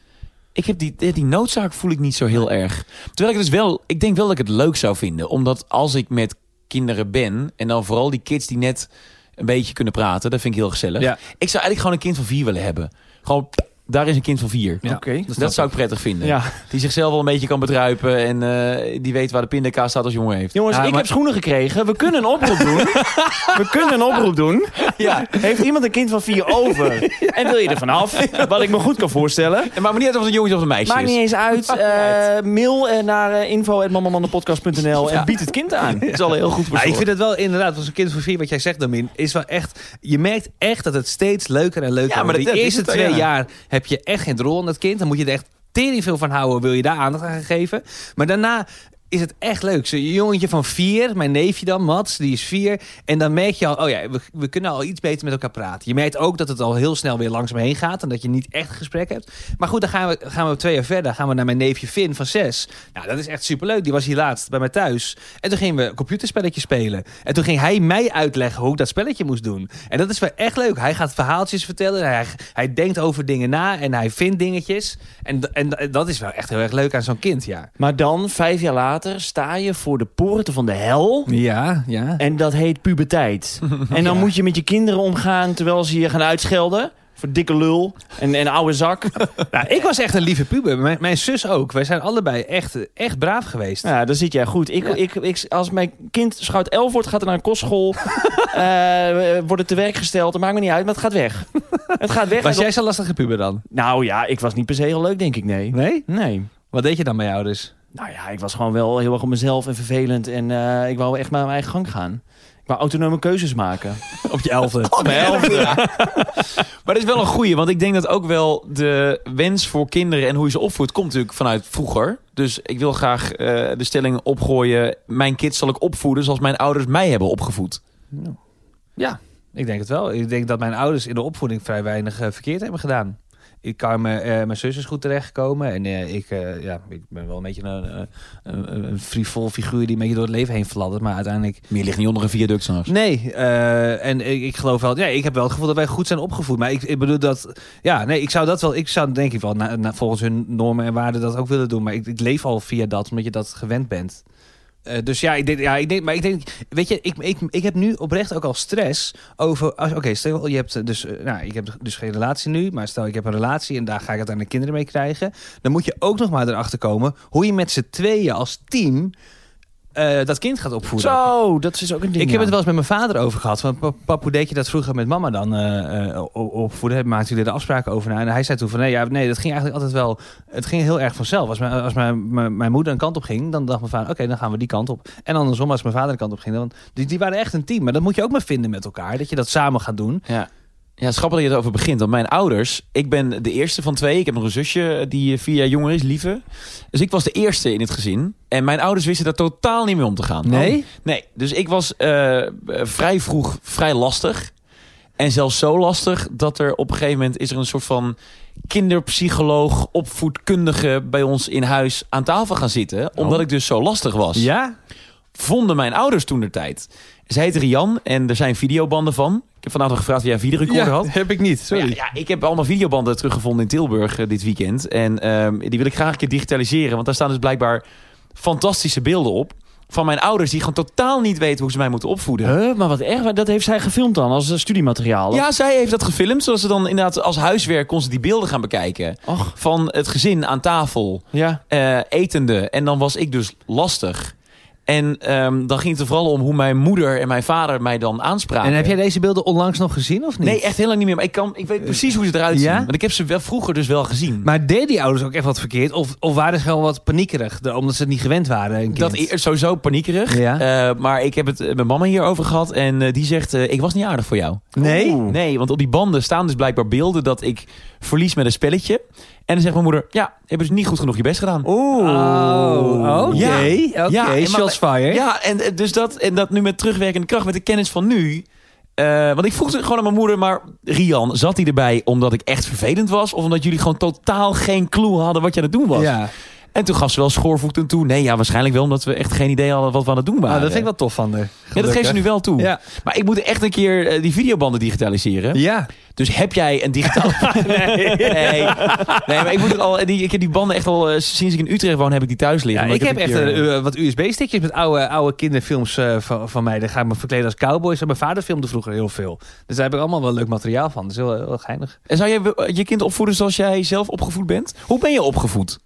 Ik heb die, die noodzaak voel ik niet zo heel erg. Terwijl ik het dus wel... Ik denk wel dat ik het leuk zou vinden. Omdat als ik met kinderen ben... En dan vooral die kids die net een beetje kunnen praten. Dat vind ik heel gezellig. Ja. Ik zou eigenlijk gewoon een kind van vier willen hebben. Gewoon, daar is een kind van vier. Ja. Oké. Dat, zou ik prettig vinden. Ja. Die zichzelf wel een beetje kan bedruipen. En eh, die weet waar de pindakaas staat als jongen heeft. Jongens, Ja, ik maar- heb schoenen gekregen. We kunnen een oproep doen. We kunnen een oproep doen. Ja. Heeft iemand een kind van vier over? En wil je er vanaf? Wat ik me goed kan voorstellen. En maakt me niet uit of het een jongen is of een meisje Maakt is. niet eens uit. Eh, mail eh, naar uh, info.mamamannenpodcast.nl en Ja. bied het kind aan. Dat is al heel goed Ja, ik vind het wel inderdaad, als een kind van vier, wat jij zegt, Domin, is wel echt. Je merkt echt dat het steeds leuker en leuker Ja, maar wordt. dat- Die dat is eerste het, twee ja. jaar heb je echt geen rol aan dat kind. Dan moet je er echt tering veel van houden, wil je daar aandacht aan geven. Maar daarna is het echt leuk. Zo'n jongetje van vier, mijn neefje dan, Mats, die is vier. En dan merk je al, oh ja, we, we kunnen al iets beter met elkaar praten. Je merkt ook dat het al heel snel weer langzaam heen gaat. En dat je niet echt gesprek hebt. Maar goed, dan gaan we, gaan we twee jaar verder. Gaan we naar mijn neefje Finn van zes. Nou, dat is echt superleuk. Die was hier laatst bij mij thuis. En toen gingen we computerspelletjes spelen. En toen ging hij mij uitleggen hoe ik dat spelletje moest doen. En dat is wel echt leuk. Hij gaat verhaaltjes vertellen. Hij, hij denkt over dingen na. En hij vindt dingetjes. En, en dat is wel echt heel erg leuk aan zo'n kind, ja. Maar dan, vijf jaar later, sta je voor de poorten van de hel. Ja, ja. En dat heet puberteit. En dan Ja. moet je met je kinderen omgaan terwijl ze je gaan uitschelden. Voor dikke lul en, en oude zak. Nou, ik was echt een lieve puber. Mijn, mijn zus ook. Wij zijn allebei echt, echt braaf geweest. Ja, dan zit jij goed. Ik, Ja. ik, ik, als mijn kind schout 11 wordt, gaat er naar een kostschool. eh, wordt het te werk gesteld. Dat maakt me niet uit, maar het gaat weg. het gaat weg. Was jij zo'n lastige puber dan? Nou ja, ik was niet per se heel leuk, denk ik, nee. Nee? Nee. Wat deed je dan bij jou dus? Nou ja, ik was gewoon wel heel erg op mezelf en vervelend. En eh, ik wou echt maar mijn eigen gang gaan. Ik wou autonome keuzes maken. Op je elfde. Op mijn elfde. Maar dat is wel een goeie, want ik denk dat ook wel de wens voor kinderen en hoe je ze opvoedt, komt natuurlijk vanuit vroeger. Dus ik wil graag eh, de stelling opgooien, mijn kids zal ik opvoeden zoals mijn ouders mij hebben opgevoed. Ja, ik denk het wel. Ik denk dat mijn ouders in de opvoeding vrij weinig eh, verkeerd hebben gedaan. Ik kan me, eh, mijn zus is goed terechtgekomen. En eh, ik, eh, ja, ik ben wel een beetje een, een, een frivol figuur die een beetje door het leven heen fladdert. Maar uiteindelijk... Meer ligt niet onder een viaduct s'nachts. Nee, en ik, ik geloof wel... Ja, ik heb wel het gevoel dat wij goed zijn opgevoed. Maar ik, ik bedoel dat... Ja, nee, ik zou dat wel... Ik zou denk ik wel na, na- volgens hun normen en waarden dat ook willen doen. Maar ik, ik leef al via dat, omdat je dat gewend bent. Eh, dus ja, ik denk, ja, ik denk, maar ik denk, weet je, ik, ik, ik heb nu oprecht ook al stress over. Oké, stel je hebt dus, eh, nou, ik heb dus geen relatie nu, maar stel ik heb een relatie en daar ga ik uiteindelijk kinderen mee krijgen, dan moet je ook nog maar erachter komen hoe je met z'n tweeën als team eh, dat kind gaat opvoeden. Zo, dat is ook een ding. Ik heb het wel eens met mijn vader over gehad. Van, "Pap, hoe deed je dat vroeger met mama dan o- opvoeden? Daar Maakten jullie er afspraken over? na? En hij zei toen van, nee, ja, nee, dat ging eigenlijk altijd wel... Het ging heel erg vanzelf. Als, mijn, als mijn, mijn, mijn moeder een kant op ging, dan dacht mijn vader... Oké, dan gaan we die kant op. En andersom, als mijn vader een kant op ging, dan... Die, die waren echt een team. Maar dat moet je ook maar vinden met elkaar. Dat je dat samen gaat doen. Ja. Ja, het grappig dat je erover begint. Want mijn ouders, ik ben de eerste van twee. Ik heb nog een zusje die vier jaar jonger is, lieve. Dus ik was de eerste in het gezin. En mijn ouders wisten daar totaal niet mee om te gaan. Nee? Nee, dus ik was eh, vrij vroeg vrij lastig. En zelfs zo lastig dat er op een gegeven moment is er een soort van kinderpsycholoog, opvoedkundige bij ons in huis aan tafel gaan zitten. Omdat ik dus zo lastig was. Ja? Vonden mijn ouders toen de tijd. Ze heette Rian en er zijn videobanden van. Ik heb vandaag nog gevraagd wie jij videorecorder had. heb ik niet. Sorry. Ja, ja, ik heb allemaal videobanden teruggevonden in Tilburg eh, dit weekend. En ehm, die wil ik graag een keer digitaliseren. Want daar staan dus blijkbaar fantastische beelden op. Van mijn ouders die gewoon totaal niet weten hoe ze mij moeten opvoeden. Huh, maar wat erg, dat heeft zij gefilmd dan als eh, studiemateriaal. Ja, zij heeft dat gefilmd. Zodat ze dan inderdaad als huiswerk kon ze die beelden gaan bekijken. Och, Van het gezin aan tafel, ja. eh, etende. En dan was ik dus lastig. En ehm, dan ging het er vooral om hoe mijn moeder en mijn vader mij dan aanspraken. En heb jij deze beelden onlangs nog gezien of niet? Nee, echt heel lang niet meer. Maar ik, kan, ik weet precies hoe ze eruit zien. Ja? Want ik heb ze wel vroeger dus wel gezien. Maar deden die ouders ook echt wat verkeerd? Of, of waren ze gewoon wat paniekerig? Omdat ze het niet gewend waren? Dat sowieso paniekerig. Ja. Eh, maar ik heb het met mijn mama hierover gehad. En eh, die zegt, eh, ik was niet aardig voor jou. Nee? Oeh. Nee, want op die banden staan dus blijkbaar beelden dat ik verlies met een spelletje. En dan zegt mijn moeder, ja, hebben ze niet goed genoeg je best gedaan. Oh, oké. Oké, Ja, maar- Ja, en eh, dus dat, en dat nu met terugwerkende kracht, met de kennis van nu. Eh, want ik vroeg gewoon aan mijn moeder, maar Rian, zat hij erbij omdat ik echt vervelend was? Of omdat jullie gewoon totaal geen clue hadden wat je aan het doen was? Ja. En toen gaf ze wel schoorvoetend toe. Nee, ja, waarschijnlijk wel omdat we echt geen idee hadden wat we aan het doen waren. Nou, dat vind ik wel tof van haar. Ja, dat geeft ze nu wel toe. Ja. Maar ik moet echt een keer eh, die videobanden digitaliseren. Ja. Dus heb jij een digitale... nee. nee. Nee, maar ik moet het al... Die, ik heb die banden echt al... eh, sinds ik in Utrecht woon, heb ik die thuis liggen. Ja, ik heb echt keer- eh, wat USB-stickjes met oude, oude kinderfilms van, van mij. Daar ga ik me verkleden als cowboys. En mijn vader filmde vroeger heel veel. Dus daar heb ik allemaal wel leuk materiaal van. Dat is heel, heel geinig. En zou je je kind opvoeden zoals jij zelf opgevoed bent? Hoe ben je opgevoed?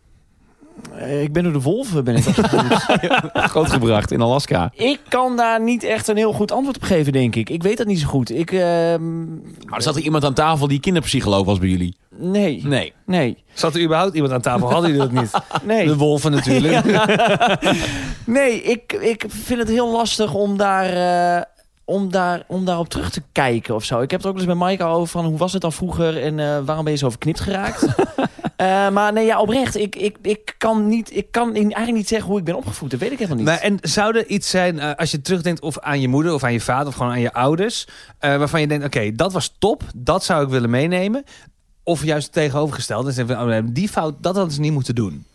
Eh, ik ben door de wolven ben ik. Grootgebracht in Alaska. ik kan daar niet echt een heel goed antwoord op geven, denk ik. Ik weet dat niet zo goed. Ik, ehm, Maar er zat er iemand aan tafel die kinderpsycholoog was bij jullie? nee, Nee. nee, Zat er überhaupt iemand aan tafel? Hadden jullie dat niet? nee. De wolven natuurlijk. Nee, ik, ik vind het heel lastig om daar, eh, om, daar, om daarop terug te kijken of zo. Ik heb het ook eens met Maaike over van hoe was het dan vroeger en eh, waarom ben je zo verknipt geraakt. Eh, maar nee, ja, oprecht. Ik, ik, ik kan, niet, ik kan eigenlijk niet zeggen hoe ik ben opgevoed. Dat weet ik helemaal niet. Maar, en zou er iets zijn, eh, als je terugdenkt of aan je moeder of aan je vader of gewoon aan je ouders, waarvan je denkt, oké, dat was top, dat zou ik willen meenemen. Of juist. En zeggen van, oh, die fout, dat hadden ze niet moeten doen.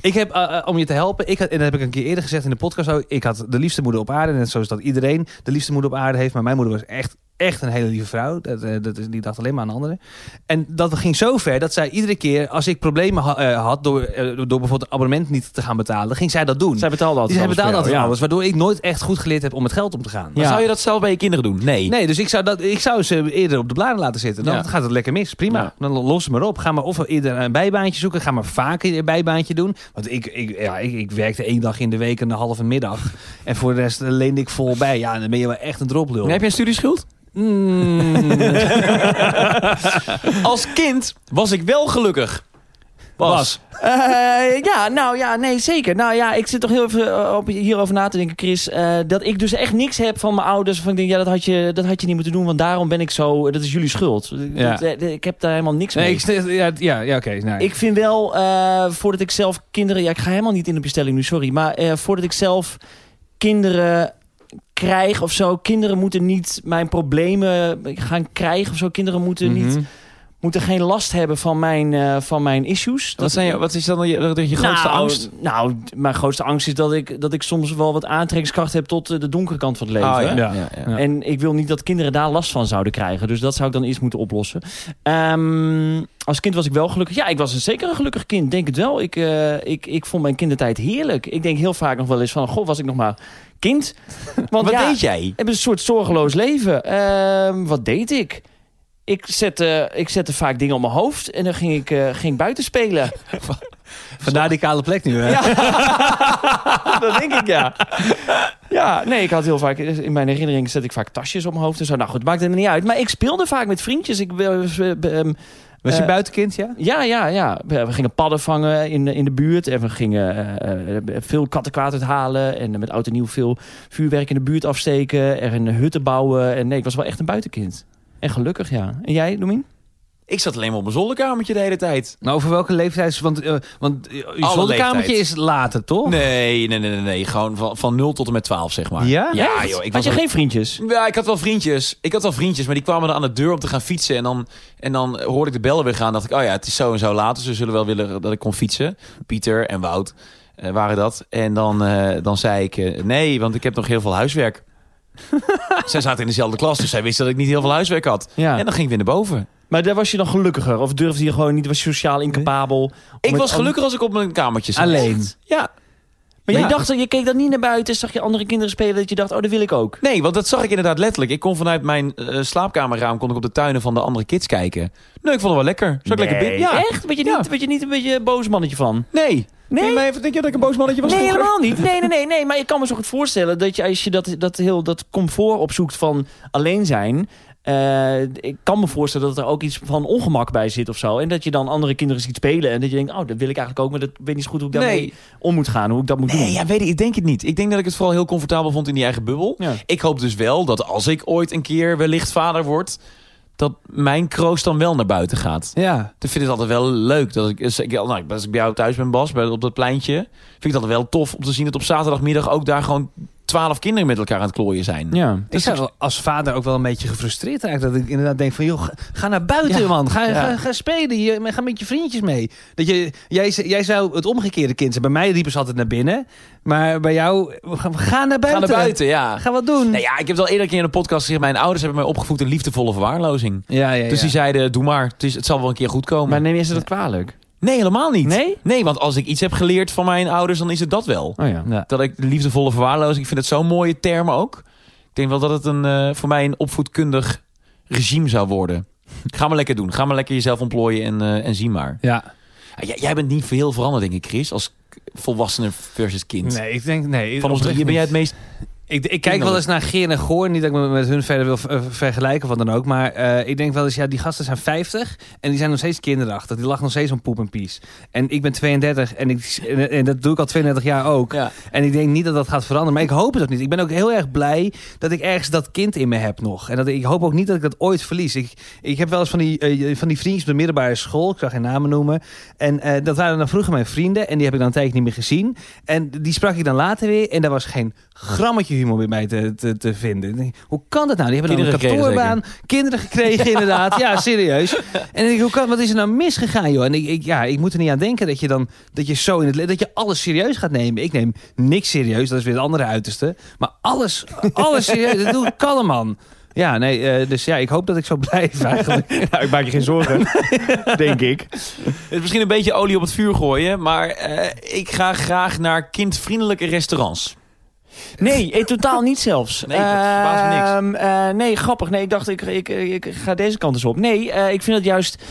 Ik heb, eh, eh, om je te helpen, ik en dat heb ik een keer eerder gezegd in de podcast ook, ik had de liefste moeder op aarde. Net zoals dat iedereen de liefste moeder op aarde heeft. Maar mijn moeder was echt, echt een hele lieve vrouw. Dat, eh, dat, is- die dacht alleen maar aan anderen. En dat ging zo ver dat zij iedere keer, als ik problemen ha- eh, had door, eh, door bijvoorbeeld abonnement niet te gaan betalen, ging zij dat doen. zij betaalde altijd zij alles betaalde altijd alles, waardoor ik nooit echt goed geleerd heb om met geld om te gaan. Maar Ja. zou je dat zelf bij je kinderen doen? Nee. Nee, dus ik zou, dat, ik zou ze eerder op de bladen laten zitten. Dan Ja. gaat het lekker mis. Prima. Dan los ze maar op. Ga maar of eerder een bijbaantje zoeken. Ga maar vaker een bijbaantje doen. Want ik, ik, ja, ik, ik werkte één dag in de week en een halve middag. En voor de rest leende ik vol bij. Ja, dan ben je wel echt een droplul. Heb je een studieschuld? Mm. Als kind was ik wel gelukkig. Was. Eh, ja, nou ja, nee, zeker. Nou ja, ik zit toch heel even eh, op, hierover na te denken, Chris. eh, dat ik dus echt niks heb van mijn ouders. Van ik denk, ja, dat had, je, dat had je niet moeten doen, want daarom ben ik zo. Dat is jullie schuld. Ja. Dat- ik heb daar helemaal niks Nee, mee. ik, ja, ja, ja oké. nee. Ik vind wel, eh, voordat ik zelf kinderen... Ja, ik ga helemaal niet in de bestelling nu, sorry. Maar eh, voordat ik zelf kinderen krijg of zo... Kinderen moeten niet mijn problemen gaan krijgen of zo. Kinderen moeten, niet, Mhm. moeten geen last hebben van mijn, eh, van mijn issues. Wat, zijn je, wat is dan je, je grootste nou, angst? Nou, mijn grootste angst is dat ik, dat ik soms wel wat aantrekkingskracht heb... tot eh, de donkere kant van het leven. Ah, ja. Ja. Ja, ja. Ja. En ik wil niet dat kinderen daar last van zouden krijgen. Dus dat zou ik dan eerst moeten oplossen. Ehm, als kind was ik wel gelukkig. Ja, ik was een, zeker een gelukkig kind. Denk het wel. Ik, eh, ik, ik vond mijn kindertijd heerlijk. Ik denk heel vaak nog wel eens van... Goh, was ik nog maar kind? Want Wat ja, deed jij? Ik heb een soort zorgeloos leven. Ehm, wat deed ik? Ik zette, ik zette vaak dingen op mijn hoofd. En dan ging ik, eh, ging buiten spelen. Vandaar die kale plek nu. Hè? Ja. dat denk ik, ja. Ja, nee, ik had heel vaak... In mijn herinnering zet ik vaak tasjes op mijn hoofd en zo. Nou goed, maakt het er niet uit. Maar ik speelde vaak met vriendjes. Ik, ehm, Was je Eh, buitenkind, ja? ja, ja, ja. We gingen padden vangen in, de- in de buurt. En we gingen eh, veel kattenkwaad uithalen. En met oud en nieuw veel vuurwerk in de buurt afsteken. En hutten bouwen. En nee, ik was wel echt een buitenkind. En gelukkig, ja. En jij, Domien? Ik zat alleen maar op mijn zolderkamertje de hele tijd. Nou, over welke leeftijd? Want, eh, want eh, je Alle zolderkamertje leeftijd. is later, toch? Nee, nee, nee, nee, nee. Gewoon van, van 0 tot en met 12, zeg maar. Ja? Ja, Echt? joh. Ik Had je wel- geen vriendjes? Ja, ik had wel vriendjes. Ik had wel vriendjes, maar die kwamen dan aan de deur om te gaan fietsen. En dan, en dan hoorde ik de bellen weer gaan. dacht ik, oh ja, het is zo en zo laat. Dus ze zullen wel willen dat ik kon fietsen. Pieter en Wout eh, waren dat. En dan, eh, dan zei ik, eh, nee, want ik heb nog heel veel huiswerk. zij zaten in dezelfde klas, dus zij wisten dat ik niet heel veel huiswerk had. Ja. En dan ging ik weer naar boven. Maar daar was je dan gelukkiger? Of durfde je gewoon niet? Was je sociaal incapabel? Ik was an- gelukkig als ik op mijn kamertje zat. Alleen. Ja. Maar je Ja. dacht, je keek dan niet naar buiten, zag je andere kinderen spelen, dat je dacht, oh, dat wil ik ook. Nee, want dat zag ik inderdaad letterlijk. Ik kon vanuit mijn eh, slaapkamerraam kon ik op de tuinen van de andere kids kijken. Nee, ik vond het wel lekker. Zou ik lekker binnen? Ja. Echt? Weet je, Ja. niet, weet je niet een beetje een boos mannetje van? Nee. Nee, maar even, denk je dat ik een boos mannetje was Nee, vroeger? helemaal niet. Nee, nee, nee, nee. Maar ik kan me zo goed voorstellen dat je als je dat, dat, heel, dat comfort opzoekt van alleen zijn. Eh, ik kan me voorstellen dat er ook iets van ongemak bij zit of zo. En dat je dan andere kinderen ziet spelen. En dat je denkt, oh, dat wil ik eigenlijk ook. Maar dat weet niet zo goed hoe ik daarmee Nee. om moet gaan. Hoe ik dat moet Nee, doen. ja, weet ik, ik denk het niet. Ik denk dat ik het vooral heel comfortabel vond in die eigen bubbel. Ja. Ik hoop dus wel dat als ik ooit een keer wellicht vader word... dat mijn kroost dan wel naar buiten gaat. Ja. Ik vind het altijd wel leuk. Dat ik, als ik, nou, als ik bij jou thuis ben, Bas, bij, op dat pleintje... vind ik altijd wel tof om te zien dat op zaterdagmiddag... ook daar gewoon twaalf kinderen met elkaar aan het klooien zijn. Ja. Ik zou wel als vader ook wel een beetje gefrustreerd eigenlijk. Dat ik inderdaad denk van, joh, ga, ga naar buiten Ja. man. Ga, Ja. ga, ga spelen. Je, ga met je vriendjes mee. Dat je, jij, jij zou het omgekeerde kind zijn. Bij mij riepen ze altijd naar binnen. Maar bij jou, ga, ga naar Ga buiten. naar buiten, ja. Ga wat doen. Nou ja, ik heb het al eerder een keer in de podcast gezegd... mijn ouders hebben mij opgevoed in liefdevolle verwaarlozing. Ja, ja, ja. Dus die zeiden, doe maar. Het, is, het zal wel een keer goed komen. Maar neem je ze dat kwalijk? Nee, helemaal niet. Nee? Nee, want als ik iets heb geleerd van mijn ouders... dan is het dat wel. Oh ja. Ja. Dat ik de liefdevolle verwaarlozing... ik vind het zo'n mooie term ook. Ik denk wel dat het een, eh, voor mij een opvoedkundig regime zou worden. Ga maar lekker doen. Ga maar lekker jezelf ontplooien en, eh, en zie maar. Ja. Jij, jij bent niet veel veranderd, denk ik, Chris. Als volwassene versus kind. Nee, ik denk, nee. Van ons drieën ben jij het meest... Ik, ik kijk wel eens naar Geer en Goor. Niet dat ik me met hun verder wil eh, vergelijken, wat dan ook. Maar eh, ik denk wel eens, ja, die gasten zijn 50 en die zijn nog steeds kinderachtig. Die lachen nog steeds om poep en pies. En ik ben 32 en, ik, en, en dat doe ik al 32 jaar ook. Ja. En ik denk niet dat dat gaat veranderen. Maar ik hoop het ook niet. Ik ben ook heel erg blij dat ik ergens dat kind in me heb nog. En dat, ik hoop ook niet dat ik dat ooit verlies. Ik, ik heb wel eens van die, eh, van die vriendjes op de middelbare school. Ik zal geen namen noemen. En dat waren dan vroeger mijn vrienden. En die heb ik dan een tijdje niet meer gezien. En die sprak ik dan later weer. En daar was geen grammetje humor bij mij te, te, te vinden. Denk, Hoe kan dat nou? Die hebben dan Kinderen een gekregen, kantoorbaan. Kinderen gekregen inderdaad. Ja, serieus. En dan denk ik, hoe kan, wat is er nou misgegaan, joh? En ik, ik, ja, ik moet er niet aan denken dat je dan dat je zo in het dat je alles serieus gaat nemen. Ik neem niks serieus, dat is weer het andere uiterste. Maar alles, alles serieus, dat doe ik kalm, man. Ja, nee, eh, dus ja, ik hoop dat ik zo blijf eigenlijk. Nou, ik maak je geen zorgen. denk ik. Het is misschien een beetje olie op het vuur gooien... maar eh, ik ga graag naar kindvriendelijke restaurants. Nee, eh, totaal niet zelfs. Nee, dat niks. Ehm, eh, nee, grappig. Nee, ik dacht, ik, ik, ik, ik ga deze kant eens op. Nee, eh, ik vind het juist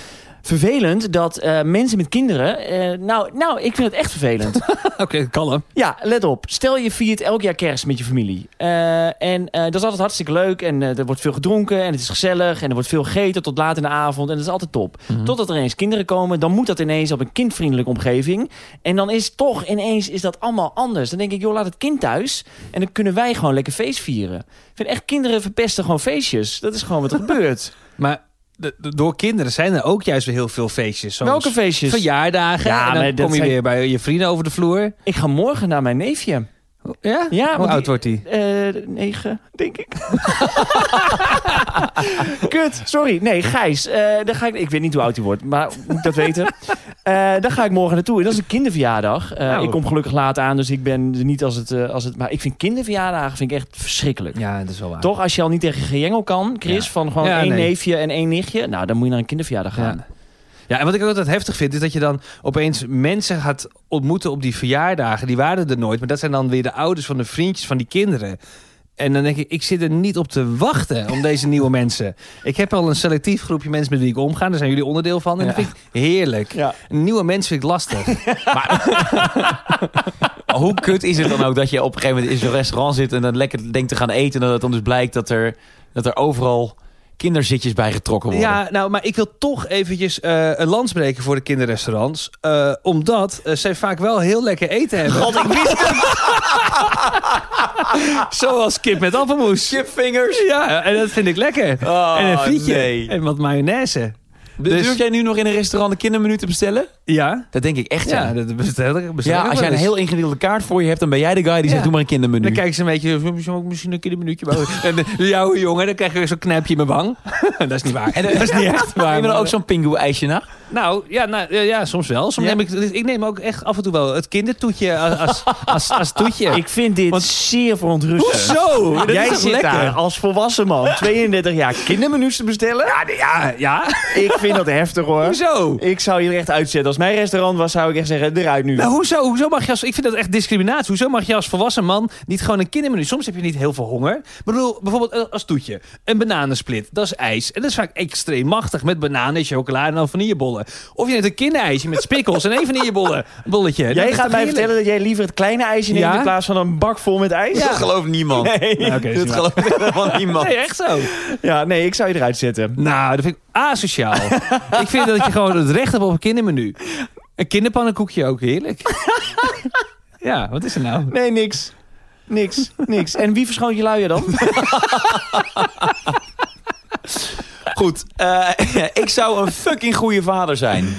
vervelend dat eh, mensen met kinderen... eh, nou, nou, ik vind het echt vervelend. Oké, kalm. ja, let op. Stel je viert elk jaar kerst met je familie. Eh, en dat is altijd hartstikke leuk. En er wordt veel gedronken en het is gezellig. En er wordt veel gegeten tot laat in de avond. En dat is altijd top. Totdat er ineens kinderen komen. Dan moet dat ineens op een kindvriendelijke omgeving. En dan is toch ineens is dat allemaal anders. Dan denk ik, joh, laat het kind thuis. En dan kunnen wij gewoon lekker feest vieren. Ik vind echt, kinderen verpesten gewoon feestjes. Dat is gewoon wat er gebeurt. Maar de- de- door kinderen zijn er ook juist weer heel veel feestjes. Zoals Welke feestjes? Verjaardagen. Ja, en dan kom je zijn- weer bij je vrienden over de vloer. Ik ga morgen naar mijn neefje. Ja? Ja, Hoe oud die- wordt hij? Eh, negen, denk ik. Kut, sorry. Nee, Gijs. eh daar ga ik, ik weet niet hoe oud hij wordt, maar moet ik dat weten? Eh daar ga ik morgen naartoe. En dat is een kinderverjaardag. Nou. Ik kom gelukkig laat aan, dus ik ben er niet als het, als het... Maar ik vind kinderverjaardagen vind ik echt verschrikkelijk. Ja, dat is wel waar. Toch, als je al niet tegen gejengel kan, Chris, Ja. van gewoon Ja, één nee. neefje en één nichtje. Nou, dan moet je naar een kinderverjaardag gaan. Ja. Ja, en wat ik ook altijd heftig vind, is dat je dan opeens mensen gaat ontmoeten op die verjaardagen. Die waren er nooit, maar dat zijn dan weer de ouders van de vriendjes van die kinderen. En dan denk ik, ik zit er niet op te wachten om deze nieuwe mensen. Ik heb al een selectief groepje mensen met wie ik omga. Daar zijn jullie onderdeel van. En dat vind ik heerlijk. Ja. Nieuwe mens vind ik lastig. Maar hoe kut is het dan ook dat je op een gegeven moment in zo'n restaurant zit... en dan lekker denkt te gaan eten... en dat het dan dus blijkt dat er, dat er overal kinderzitjes bij getrokken worden. Ja, nou, maar ik wil toch eventjes eh, een lans breken voor de kinderrestaurants. Eh, omdat eh, zij vaak wel heel lekker eten hebben. God, ik wist. Zoals kip met appelmoes. Chipfingers. Ja, en dat vind ik lekker. Oh, en een frietje. nee. En wat mayonaise. Dus- Durf jij nu nog in een restaurant een kindermenu te bestellen? Ja. Dat denk ik echt, ja. Ja, dat bestel ik. Bestel Ja, als jij een heel ingewikkelde kaart voor je hebt... dan ben jij de guy die Ja. zegt, doe maar een kindermenu. Dan kijken ze een beetje, misschien, een minuutje. en de jouwe jongen, dan krijg je weer zo'n knijpje in mijn wang. dat is niet waar. En, dat is niet echt waar. Neem je dan ook zo'n pingu-ijsje na? Nou, ja, nou, ja, ja, soms wel. Soms Ja? neem ik, ik neem ook echt af en toe wel het kindertoetje als, als, als, als toetje. Ik vind dit Want- zeer verontrustend. Hoezo? Dat Jij zit lekker? daar als volwassen man, 32 jaar, kindermenu's te bestellen? Ja, ja, ja. Ik vind dat heftig hoor. Hoezo? Ik zou je echt uitzetten. Als mijn restaurant was, zou ik echt zeggen, eruit nu. Nou, hoezo, hoezo mag je als... Ik vind dat echt discriminatie. Hoezo mag je als volwassen man niet gewoon een kindermenu... Soms heb je niet heel veel honger. Ik bedoel, bijvoorbeeld eh, als toetje. Een bananensplit, dat is ijs. En dat is vaak extreem machtig met bananen, chocola en dan vanillebollen. Of je neemt een kinderijsje met spikkels en één vanillebolle bolletje. Dat Jij is gaat mij heerlijk? vertellen dat jij liever het kleine ijsje neemt Ja? in plaats van een bak vol met ijs? Dat gelooft niemand. Nee. Nou, oké, dat gelooft helemaal niemand. Nee, echt zo. Ja, nee, ik zou je eruit zetten. Nou, dat vind ik asociaal. ik vind dat je gewoon het recht hebt op een kindermenu. Een kinderpannenkoekje ook heerlijk. ja, wat is er nou? Nee, niks. Niks, niks. En wie verschoont je luier dan? Goed, eh, ik zou een fucking goede vader zijn.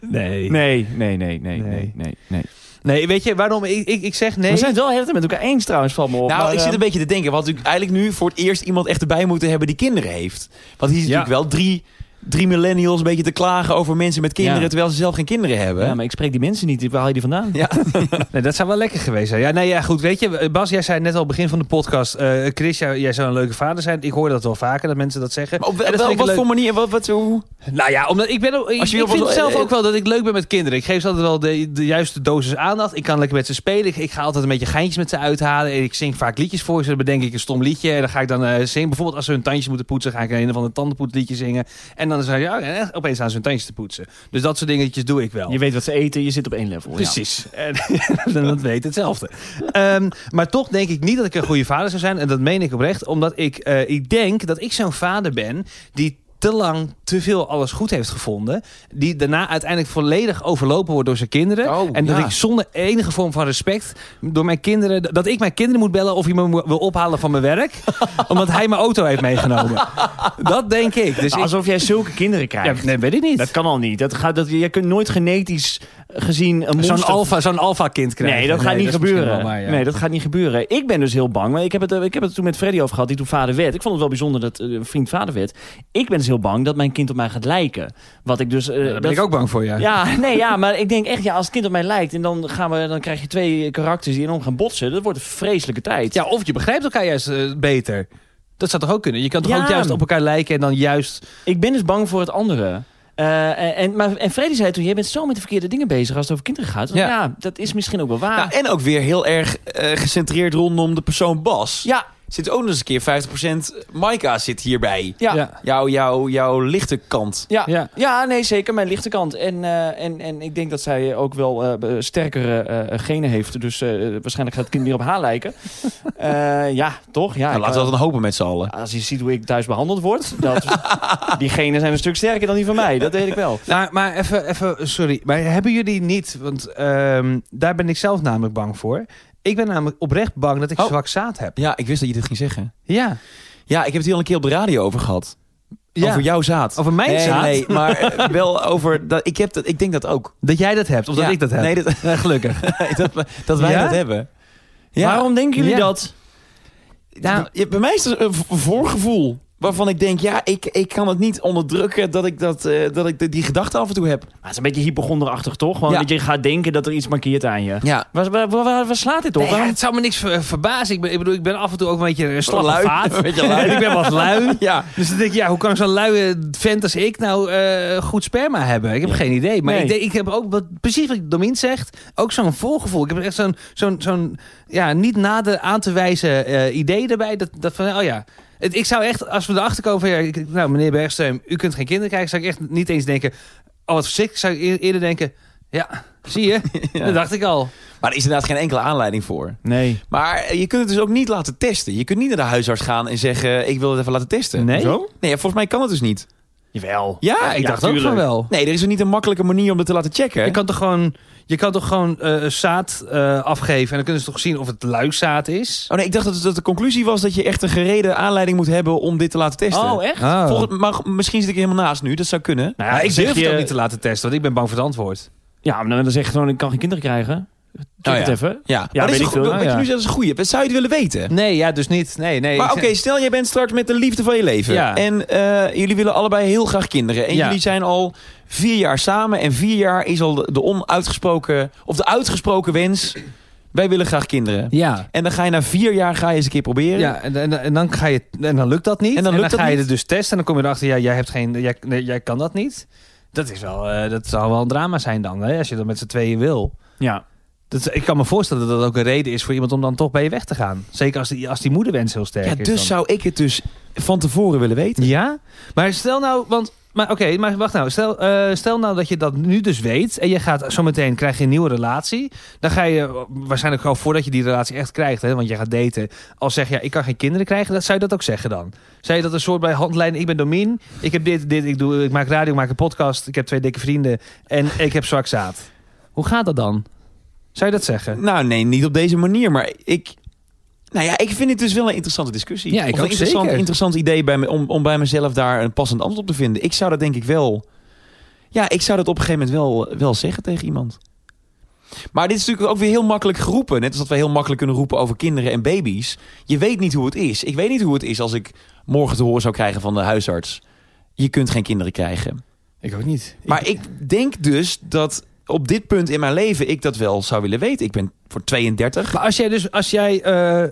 Nee. Nee, nee, nee, nee, Nee. nee, nee, nee. Weet je waarom ik, ik, ik zeg nee? We zijn het wel de hele tijd met elkaar eens trouwens, valt me op. Nou, Maar, ik zit eh, een beetje te denken. Want natuurlijk eigenlijk nu voor het eerst iemand echt erbij moeten hebben die kinderen heeft. Want hier is Ja. natuurlijk wel drie, drie millennials een beetje te klagen over mensen met kinderen. Ja. Terwijl ze zelf geen kinderen hebben. Ja, maar ik spreek die mensen niet. Waar haal je die vandaan? Ja. Nee, dat zou wel lekker geweest zijn. Ja, nee, ja, goed. Weet je, Bas, jij zei net al begin van de podcast. eh, Chris, jij, jij zou een leuke vader zijn. Ik hoor dat wel vaker, dat mensen dat zeggen. Maar op wel, dat wat leuk. voor manier? Wat, wat, hoe? Nou ja, omdat ik ben ook, ik, Als je ik wil- vind wat- zelf eh, ook wel dat ik leuk ben met kinderen. Ik geef ze altijd wel de, de juiste dosis aandacht. Ik kan lekker met ze spelen. Ik, ik ga altijd een beetje geintjes met ze uithalen. En ik zing vaak liedjes voor ze. Dan bedenk ik een stom liedje. En dan ga ik dan eh, zingen. Bijvoorbeeld als ze hun tandjes moeten poetsen, ga ik een of ander tandenpoetsliedje zingen. En dan zeg je, ja, eh, opeens aan hun tandjes te poetsen. Dus dat soort dingetjes doe ik wel. Je weet wat ze eten, je zit op één level. ja. Precies. En dat weet hetzelfde. Ehm, maar toch denk ik niet dat ik een goede vader zou zijn. En dat meen ik oprecht. Omdat ik, eh, ik denk dat ik zo'n vader ben die te lang te veel alles goed heeft gevonden. Die daarna uiteindelijk volledig overlopen wordt door zijn kinderen. Oh, en dat ja. ik zonder enige vorm van respect door mijn kinderen... Dat ik mijn kinderen moet bellen of hij me wil ophalen van mijn werk. omdat hij mijn auto heeft meegenomen. Dat denk ik. Dus Alsof jij zulke kinderen ja, krijgt. nee, weet ik niet. Dat kan al niet. Dat gaat, dat, je kunt nooit genetisch gezien een Zo'n alfa, zo'n alfa kind krijgen. Nee, dat gaat niet gebeuren. wel waar, ja. Nee, dat gaat niet gebeuren. Ik ben dus heel bang. Maar ik heb het, eh, ik heb het toen met Freddy over gehad, die toen vader werd. Ik vond het wel bijzonder dat eh, vriend vader werd. Ik ben dus heel bang dat mijn kind op mij gaat lijken. Wat ik dus... Ja, daar ben dat- ik ook bang voor, ja. Ja, nee, ja, maar ik denk echt, ja, als het kind op mij lijkt... en dan, gaan we, dan krijg je twee karakters die enorm gaan botsen. Dat wordt een vreselijke tijd. Ja, of je begrijpt elkaar juist beter. Dat zou toch ook kunnen? Je kan toch Ja. ook juist op elkaar lijken en dan juist... Ik ben dus bang voor het andere. Eh, en, maar, en Freddy zei toen, jij bent zo met de verkeerde dingen bezig als het over kinderen gaat. Ja, Ja. dat is misschien ook wel waar. Nou, en ook weer heel erg eh, gecentreerd rondom de persoon Bas. ja, Zit ook nog eens een keer 50% Maika zit hierbij. ja. Jouw, jouw, jouw lichte kant. Ja. Ja. nee, zeker. Mijn lichte kant. En, eh, en, en ik denk dat zij ook wel eh, sterkere eh, genen heeft. Dus eh, waarschijnlijk gaat het kind meer op haar lijken. Eh, ja, toch? Ja, Nou, laten we dat dan hopen met z'n allen. Als je ziet hoe ik thuis behandeld word, dat, die genen zijn een stuk sterker dan die van mij. Dat weet ik wel. Nou, maar even, even, sorry. Maar hebben jullie niet, want ehm, daar ben ik zelf namelijk bang voor. Ik ben namelijk oprecht bang dat ik Oh. zwak zaad heb. Ja, ik wist dat je dit ging zeggen. Ja. Ja, ik heb het hier al een keer op de radio over gehad. ja. Over jouw zaad. Over mijn nee, zaad? Nee, maar eh, wel over... Dat, ik, heb dat, ik denk dat ook. Dat jij dat hebt, of Ja. dat ik dat heb. Nee, dat, gelukkig. dat, dat wij Ja? dat hebben. Ja. Waarom denken jullie Ja. dat? Nou, bij mij is het een voorgevoel. Waarvan ik denk, ja, ik, ik kan het niet onderdrukken dat ik, dat, eh, dat ik de- die gedachte af en toe heb. Maar het is een beetje hypochonderachtig, toch? Ja. dat je gaat denken dat er iets markeert aan je. Ja. Waar, waar, waar, waar- waar slaat dit op? Nee, ja, Waarom- het zou me niks ver- verbazen. Ik, ben, ik bedoel, ik ben af en toe ook een beetje een slappe Lui. vaat. Een beetje lui. ik ben wat lui. Ja. Dus dan denk ik, ja, hoe kan zo'n luie vent als ik nou eh, goed sperma hebben? Ik heb geen idee. Maar Nee. ik, denk, ik heb ook, wat, precies wat Domien zegt, ook zo'n voorgevoel. Ik heb echt zo'n zo'n zo'n ja, niet nader aan te wijzen eh, idee erbij. Dat, dat van, oh ja... Het, ik zou echt, als we erachter komen van, ja, ik- nou meneer Bergstein, u kunt geen kinderen krijgen, zou ik echt niet eens denken, oh wat verschrikkelijk, zou ik eer- eerder denken, ja, zie je, Ja. dat dacht ik al. Maar er is inderdaad geen enkele aanleiding voor. Nee. Maar eh, je kunt het dus ook niet laten testen. Je kunt niet naar de huisarts gaan en zeggen, ik wil het even laten testen. Nee? Zo? Nee, volgens mij kan het dus niet. Jawel. Ja, Ja, ik ja, dacht ook van wel. Nee, er is er niet een makkelijke manier om dat te laten checken. Je kan toch gewoon, je kan toch gewoon eh, zaad eh, afgeven en dan kunnen ze toch zien of het luiszaad is? Oh nee, ik dacht dat, dat de conclusie was dat je echt een gereden aanleiding moet hebben om dit te laten testen. Oh, echt? Volgens, maar misschien zit ik helemaal naast nu, dat zou kunnen. Nou Ja, ik zeg durf je- het ook niet te laten testen, want ik ben bang voor het antwoord. Ja, maar dan zeg je gewoon, ik kan geen kinderen krijgen. Check Oh, het ja. even. Ja, maar weet ik veel. wat je nu zegt is een goeie. Zou je het willen weten? Nee, ja, dus niet. Nee, nee. Maar oké, stel jij bent straks met de liefde van je leven. Ja. En eh, jullie willen allebei heel graag kinderen. En Ja. jullie zijn al vier jaar samen. En vier jaar is al de, de onuitgesproken, of de uitgesproken wens. Wij willen graag kinderen. Ja. En dan ga je na vier jaar ga je eens een keer proberen. Ja, en, en, en dan ga je, en dan lukt dat niet. En dan lukt dat ga je het dus testen en dan kom je erachter, ja, jij hebt geen, jij, nee, jij kan dat niet. Dat is wel, eh, dat zou wel een drama zijn dan, hè, als je dat met z'n tweeën wil. Ja. Dat, ik kan me voorstellen dat dat ook een reden is voor iemand om dan toch bij je weg te gaan. Zeker als die, als die moederwens heel sterk Ja, is. dus dan. zou ik het dus van tevoren willen weten. Ja, maar stel nou, want maar oké, maar wacht nou. Stel, eh, stel nou dat je dat nu dus weet en je gaat zometeen krijg je een nieuwe relatie. Dan ga je waarschijnlijk gewoon voordat je die relatie echt krijgt, hè, want je gaat daten, al zeg je ja, ik kan geen kinderen krijgen, dat zou je dat ook zeggen dan? Zou je dat een soort bij handlijn, ik ben Domien, ik heb dit, dit, ik, doe, ik maak radio, ik maak een podcast, ik heb twee dikke vrienden en ik heb zwak zaad. Hoe gaat dat dan? Zou je dat zeggen? Nou, nee, niet op deze manier. Maar ik... Nou ja, ik vind het dus wel een interessante discussie. Ja, ik Of een interessant, zeker. interessant idee bij me, om, om bij mezelf daar een passend antwoord op te vinden. Ik zou dat denk ik wel... Ja, ik zou dat op een gegeven moment wel, wel zeggen tegen iemand. Maar dit is natuurlijk ook weer heel makkelijk geroepen. Net als dat we heel makkelijk kunnen roepen over kinderen en baby's. Je weet niet hoe het is. Ik weet niet hoe het is als ik morgen te horen zou krijgen van de huisarts. Je kunt geen kinderen krijgen. Ik ook niet. Maar ik denk dus dat op dit punt in mijn leven ik dat wel zou willen weten. Ik ben voor 32. Maar als jij dus, als jij eh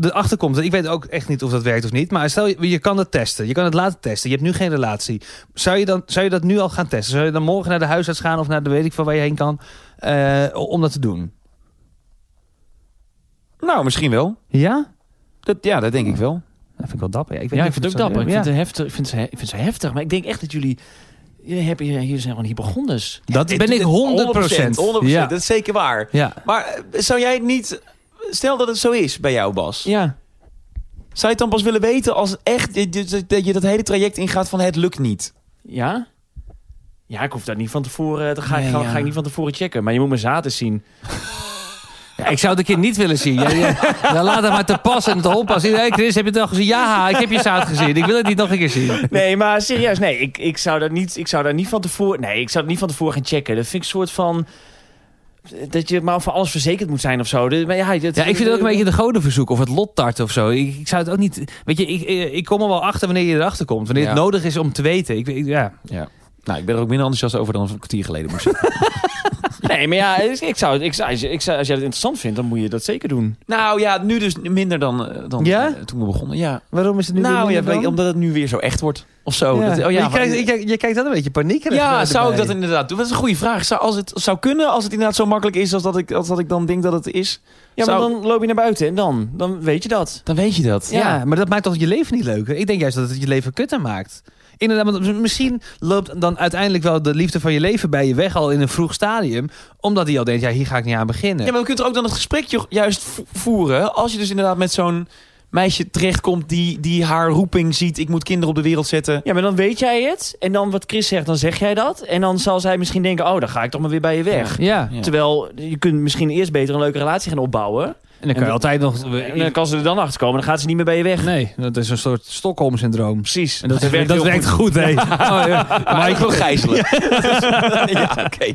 erachter komt, ik weet ook echt niet of dat werkt of niet, maar stel je, je kan het testen, je kan het laten testen, je hebt nu geen relatie. Zou je, dan, zou je dat nu al gaan testen? Zou je dan morgen naar de huisarts gaan of naar de weet ik van waar je heen kan, eh, om dat te doen? Nou, misschien wel. Ja? Dat, ja, dat denk ik wel. Dat vind ik wel dapper. Ja, ik weet Ja, ik niet vind het ook zo- dapper. Ik vind, Ja. het heftig, ik, vind ze, ik vind ze heftig. Maar ik denk echt dat jullie... Hier, hier zijn gewoon hypochonders. Dat ben ik 100%. 100%, Ja. dat is zeker waar. Ja. Maar eh, zou jij niet... Stel dat het zo is bij jou, Bas. Ja. Zou je het dan pas willen weten als echt dat je- dat je dat hele traject ingaat van het lukt niet? Ja? Ja, ik hoef dat niet van tevoren... Dat ga, ik, Nee, ga, ja. ga ik niet van tevoren checken. Maar je moet mijn zaad eens zien. Ja, ik zou het een keer niet willen zien. Ja, ja, dan laat het maar te pas en te onpas. Hey Chris, heb je het al gezien? Ja, ik heb je zaad gezien. Ik wil het niet nog een keer zien. Nee, maar serieus. Nee, ik, ik, zou dat niet, ik zou dat niet van tevoren... Nee, ik zou het niet van tevoren gaan checken. Dat vind ik een soort van... Dat je maar voor alles verzekerd moet zijn of zo. Maar ja, dat, Ja, ik vind het ook een beetje de godenverzoek of het lottart of zo. Ik, ik zou het ook niet... Weet je, ik, ik, ik kom er wel achter wanneer je erachter komt. Wanneer het nodig is om te weten. Ik, ik- ja. Ja. Nou, ik ben er ook minder enthousiast over dan een kwartier geleden. Moet. Nee, maar ja, ik zou, ik zou, ik zou, als jij het interessant vindt, dan moet je dat zeker doen. nou ja, nu dus minder dan, eh, dan Ja? eh, toen we begonnen. Ja. Waarom is het nu Nou ja, dan? omdat het nu weer zo echt wordt. Of zo. Ja. Dat, oh ja, je, kijkt, je, kijkt- je kijkt dan een beetje paniekerig Ja, erbij. zou ik dat inderdaad doen? Dat is een goede vraag. Zou, als het zou kunnen, als het inderdaad zo makkelijk is als dat ik, als dat ik dan denk dat het is, Ja, maar dan loop je naar buiten en dan, dan weet je dat. dan weet je dat. Ja, maar dat maakt toch je leven niet leuker? Ik denk juist dat het je leven kutter maakt. Inderdaad, want misschien loopt dan uiteindelijk wel de liefde van je leven bij je weg al in een vroeg stadium. Omdat hij al denkt, ja, hier ga ik niet aan beginnen. Ja, maar we kunnen ook dan het gesprek ju- juist vo- voeren. Als je dus inderdaad met zo'n meisje terechtkomt die, die haar roeping ziet. Ik moet kinderen op de wereld zetten. Ja, maar dan weet jij het. En dan wat Chris zegt, dan zeg jij dat. En dan zal zij misschien denken, oh, dan ga ik toch maar weer bij je weg. Ja, Ja. Terwijl, je kunt misschien eerst beter een leuke relatie gaan opbouwen. En dan kan je En altijd nog... En dan kan ze er dan achter komen, dan gaat ze niet meer bij je weg. Nee, dat is een soort Stockholm-syndroom. Precies. En dat, Dat werkt, dat heel werkt goed, hè? Oh, ja. Maar ik wil gijzelen. Ja, oké.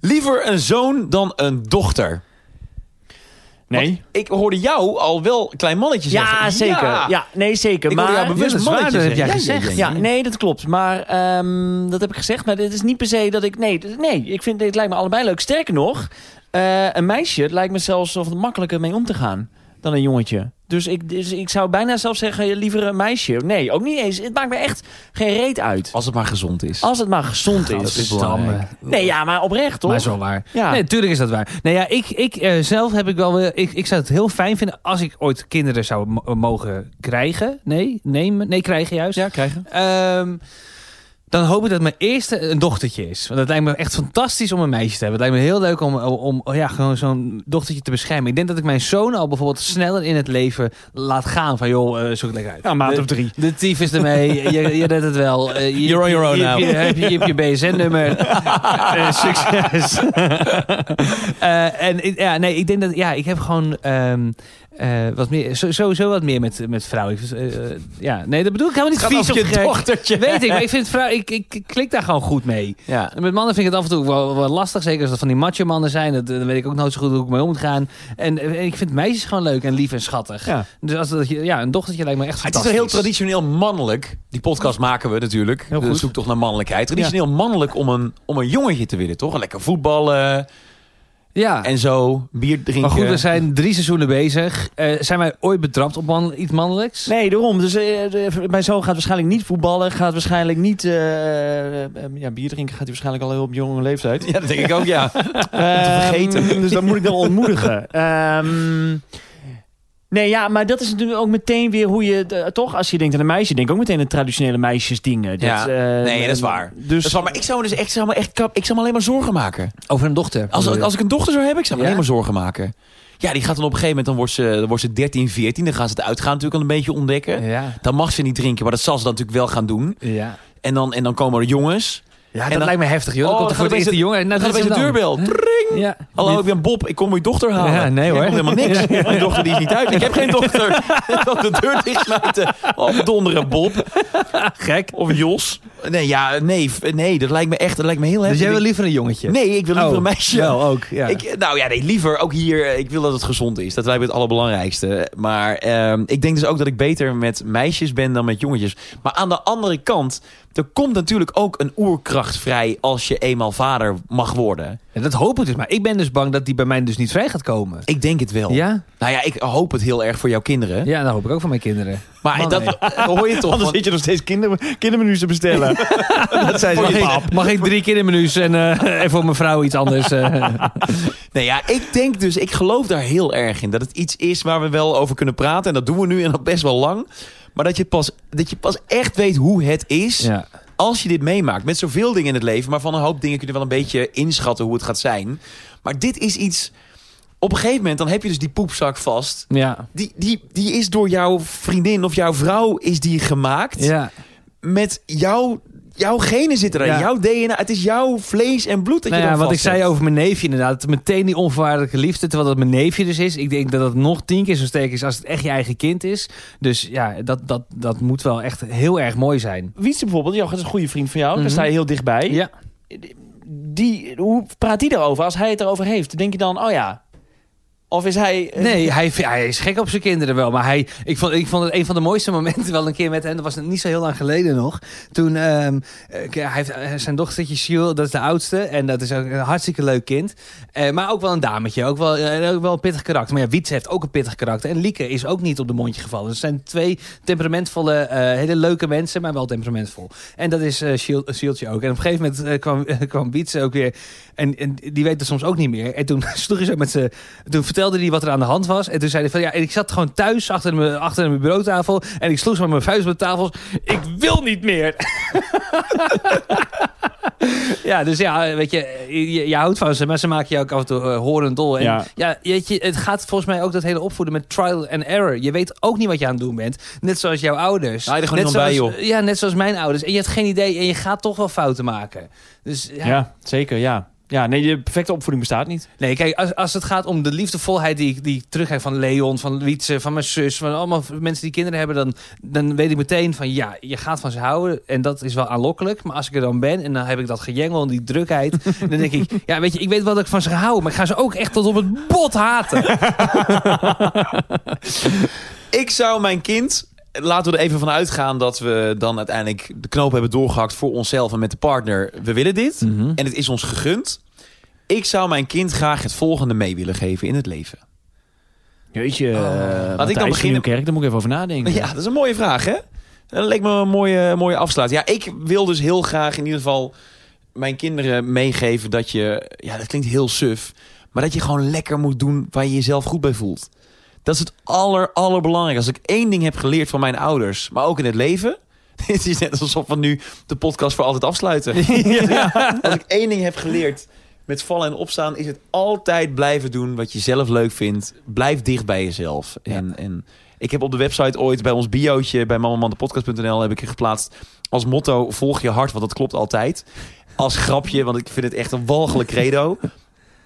Liever een zoon dan een dochter. Nee. Want ik hoorde jou al wel een klein mannetje zeggen. Ja, zeker. Ja, nee, zeker. Ik maar hoorde jou bewust waar, mannetje dat heb jij zeggen. gezegd. Ja, nee, dat klopt. Maar ehm, dat heb ik gezegd. Maar het is niet per se dat ik... Nee, nee ik vind het lijkt me allebei leuk. Sterker nog, eh, een meisje het lijkt me zelfs makkelijker mee om te gaan dan een jongetje. Dus ik, dus ik zou bijna zelf zeggen, liever een meisje. Nee, ook niet eens. Het maakt me echt geen reet uit. Als het maar gezond is. Als het maar gezond is. dat is belangrijk. Nee, ja, maar oprecht, toch? Maar is wel waar. Ja. Nee, tuurlijk is dat waar. Nee, ja, ik, ik eh, zelf heb ik wel weer. Ik, ik zou het heel fijn vinden als ik ooit kinderen zou mo- mogen krijgen. Nee, nemen. Nee, krijgen juist. Ja, krijgen. Ehm, dan hoop ik dat mijn eerste een dochtertje is. Want het lijkt me echt fantastisch om een meisje te hebben. Het lijkt me heel leuk om, om, om ja, gewoon zo'n dochtertje te beschermen. Ik denk dat ik mijn zoon al bijvoorbeeld sneller in het leven laat gaan. Van joh, eh, zoek het lekker uit. Ja, De- of drie. De tief is ermee. je, je redt het wel. Eh, je, You're on your own je, now. Je, heb je, je hebt je BSN-nummer. Eh, succes. En ja, nee, ik denk dat... Ja, ik heb gewoon... ehm, eh, wat meer, sowieso wat meer met, met vrouwen. Eh, eh, ja, nee, dat bedoel ik helemaal niet Gaat vies je dochtertje. Weet ik, maar ik vind vrouw, ik, ik, ik klik daar gewoon goed mee. Ja. En met mannen vind ik het af en toe wel, wel lastig. Zeker als dat van die macho mannen zijn. Dat, dan weet ik ook nooit zo goed hoe ik mee om moet gaan. En, ik vind meisjes gewoon leuk en lief en schattig. Ja. Dus als dat, je- ja, een dochtertje lijkt me echt Het is fantastisch. heel traditioneel mannelijk. Die podcast maken we natuurlijk. Heel De goed. zoektocht naar mannelijkheid. Traditioneel mannelijk om een, om een jongetje te willen, toch? Lekker voetballen Ja. en zo. Bier drinken. Maar goed, we zijn drie seizoenen bezig. Eh, zijn wij ooit betrapt op man, iets mannelijks? Nee, daarom. Dus eh, mijn zoon gaat waarschijnlijk niet voetballen. Gaat waarschijnlijk niet... eh, ja, bier drinken gaat hij waarschijnlijk al heel op jonge leeftijd. Ja, dat denk ik ook, ja. Ehm, vergeten. Dus dat moet ik dan ontmoedigen. Ehm, Nee, ja, maar dat is natuurlijk ook meteen weer hoe je... toch, als je denkt aan een meisje, denk ook meteen aan traditionele meisjesdingen. Dat, Ja, eh, nee, dat is waar. Dus, Dat is waar, maar ik zou me dus echt, ik zou me echt, kap- ik zou me alleen maar zorgen maken. Over een dochter. Als, als ik een dochter zou hebben, ik zou me Ja? alleen maar zorgen maken. Ja, die gaat dan op een gegeven moment, dan wordt ze, dan wordt ze 13, 14. Dan gaan ze het uitgaan natuurlijk al een beetje ontdekken. Ja, Dan mag ze niet drinken, maar dat zal ze dan natuurlijk wel gaan doen. ja. En dan, en dan komen er jongens. Ja, En dat dan- lijkt me heftig, joh. Dan Oh, komt er voor het eerst een jongen. en Dan gaat de deurbel. Tring! Ja. Hallo, ik ben Bob. Ik kom je dochter halen. Ja, nee, hoor. Helemaal niks. Mijn dochter die is niet uit. Ik heb geen dochter. Dan de deur dichtmijten. Oh, donderen Bob. Gek. Of Jos. Nee, ja, nee, nee, dat lijkt me echt, dat lijkt me heel Dus heftig. jij wil liever een jongetje? Nee, ik wil liever Oh, een meisje. Wel, ook. Ja. Ik, nou ja, nee, liever ook hier. eh, Ik wil dat het gezond is. Dat lijkt me het allerbelangrijkste. Maar ehm, ik denk dus ook dat ik beter met meisjes ben dan met jongetjes. Maar aan de andere kant, er komt natuurlijk ook een oerkracht vrij als je eenmaal vader mag worden. Ja, dat hoop ik dus. Maar ik ben dus bang dat die bij mij dus niet vrij gaat komen. Ik denk het wel. Ja? Nou ja, ik hoop het heel erg voor jouw kinderen. Ja, dat hoop ik ook van mijn kinderen. Maar Man, dat, nee. dat hoor je toch. Anders want- zit je nog steeds kinder, kindermenu's te bestellen. dat zei ze Mag ik, mag ik drie kindermenu's en, eh, en voor mijn vrouw iets anders? eh? Nee, ja, ik denk dus, ik geloof daar heel erg in. Dat het iets is waar we wel over kunnen praten. En dat doen we nu en dat best wel lang. Maar dat je pas, dat je pas echt weet hoe het is. ja. Als je dit meemaakt. Met zoveel dingen in het leven. Maar van een hoop dingen kun je wel een beetje inschatten hoe het gaat zijn. Maar dit is iets. Op een gegeven moment, dan heb je dus die poepzak vast. Ja. Die, die, die is door jouw vriendin of jouw vrouw is die gemaakt. Ja. Met jouw, jouw genen zitten erin. Ja. Jouw DNA. Het is jouw vlees en bloed dat Nou je ja, wat ik zei over mijn neefje inderdaad. Meteen die onvoorwaardelijke liefde. Terwijl dat mijn neefje dus is. Ik denk dat het nog tien keer zo sterk is als het echt je eigen kind is. Dus ja, dat, dat, dat moet wel echt heel erg mooi zijn. Wietse bijvoorbeeld, is een goede vriend van jou. Mhm. Daar sta je heel dichtbij. Ja. Die, hoe praat die erover als hij het erover heeft? Denk je dan, oh ja. Of is hij... Nee, hij, hij is gek op zijn kinderen wel. Maar hij, ik, vond, ik vond het een van de mooiste momenten wel een keer met hem. Dat was niet zo heel lang geleden nog. Toen eh, hij heeft eh, zijn dochtertje Shiel, dat is de oudste. En dat is ook een hartstikke leuk kind. Eh, maar ook wel een dametje. Ook wel, ook wel een pittig karakter. Maar ja, Wietse heeft ook een pittig karakter. En Lieke is ook niet op de mondje gevallen. Dus zijn twee temperamentvolle, hele leuke mensen. Maar wel temperamentvol. En dat is eh Shiel- Shieltje ook. En op een gegeven moment kwam, kwam Wietse ook weer. En, en die weet het soms ook niet meer. En toen sloeg hij zo met zijn... Toen vertelde hij wat er aan de hand was. En toen zei hij van... Ja, ik zat gewoon thuis achter mijn, achter mijn bureautafel. En ik sloeg met mijn vuist op de tafel. Ik wil niet meer. ja, dus ja, weet je, je, je houdt van ze, maar ze maken je ook af en toe uh, horend dol. En ja. Ja. weet je, het gaat volgens mij ook dat hele opvoeden met trial and error. Je weet ook niet wat je aan het doen bent. Net zoals jouw ouders. Er net iemand bij, zoals, Ja, net zoals mijn ouders. En je hebt geen idee en je gaat toch wel fouten maken. Dus ja, Ja, zeker, ja. Ja, nee, de perfecte opvoeding bestaat niet. Nee, kijk, als, als het gaat om de liefdevolheid die, ik- die ik terugkrijg van Leon, van Wietse, van mijn zus, van allemaal mensen die kinderen hebben, dan, dan weet ik meteen van ja, je gaat van ze houden en dat is wel aanlokkelijk. Maar als ik er dan ben en dan heb ik dat gejengel en die drukheid, dan denk ik, ja, weet je, ik weet wel dat ik van ze houden, maar ik ga ze ook echt tot op het bot haten. Ik zou mijn kind... Laten we er even van uitgaan dat we dan uiteindelijk de knoop hebben doorgehakt voor onszelf en met de partner. We willen dit en het is ons gegund. Ik zou mijn kind graag het volgende mee willen geven in het leven. Jeetje, Laat uh, ik dan beginnen? beginnen. Kerk, daar moet ik even over nadenken. Ja, dat is een mooie vraag, hè? Dat leek me een mooie, mooie afsluit. Ja, ik wil dus heel graag in ieder geval mijn kinderen meegeven dat je... Ja, dat klinkt heel suf. Maar dat je gewoon lekker moet doen waar je jezelf goed bij voelt. Dat is het aller, allerbelangrijkste. Als ik één ding heb geleerd van mijn ouders, maar ook in het leven... Het is net alsof we nu de podcast voor altijd afsluiten. Als ik één ding heb geleerd met vallen en opstaan... is het altijd blijven doen wat je zelf leuk vindt. Blijf dicht bij jezelf. En, en ik heb op de website ooit bij ons biootje... bij mamamandepodcast.nl heb ik geplaatst... als motto volg je hart, want dat klopt altijd. Als grapje, want ik vind het echt een walgelijk credo.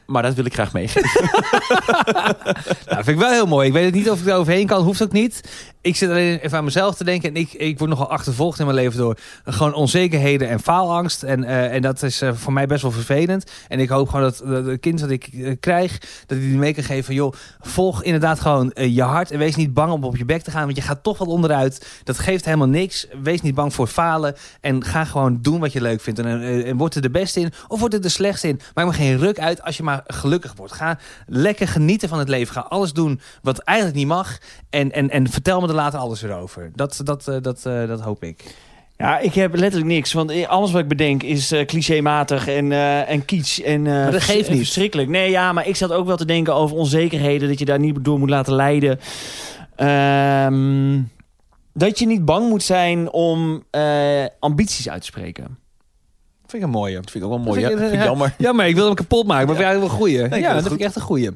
Maar dat wil ik graag meegeven. Nou, vind ik wel heel mooi. Ik weet het niet of ik er overheen kan, hoeft ook niet. Ik zit alleen even aan mezelf te denken. En ik, ik word nogal achtervolgd in mijn leven door gewoon onzekerheden en faalangst. En, eh, en dat is eh, voor mij best wel vervelend. En ik hoop gewoon dat het kind dat ik eh, krijg, dat ik die mee kan geven van... joh, volg inderdaad gewoon je hart en wees niet bang om op je bek te gaan. Want je gaat toch wat onderuit. Dat geeft helemaal niks. Wees niet bang voor falen. En ga gewoon doen wat je leuk vindt. En, en word er de beste in of word er de slechtste in. Maak me geen ruk uit als je maar gelukkig wordt. Ga lekker genieten van het leven. Ga alles doen wat eigenlijk niet mag. En, en, en vertel me er later alles weer over. Dat, dat, eh, dat, eh, dat hoop ik. Ja, ik heb letterlijk niks. Want eh, alles wat ik bedenk is eh clichématig en, eh en kitsch. En, eh, dat geeft niet. Verschrikkelijk. Nee, ja, maar ik zat ook wel te denken over onzekerheden. Dat je daar niet door moet laten leiden. Ehm, dat je niet bang moet zijn om ambities uit te spreken. Vind ik een mooie. Dat vind ik ook wel mooi. Ja, vind ik jammer. Ja, maar ik wil hem kapot maken. Maar Ja. vind wel een goeie? ja, dat goed. vind ik echt een goeie.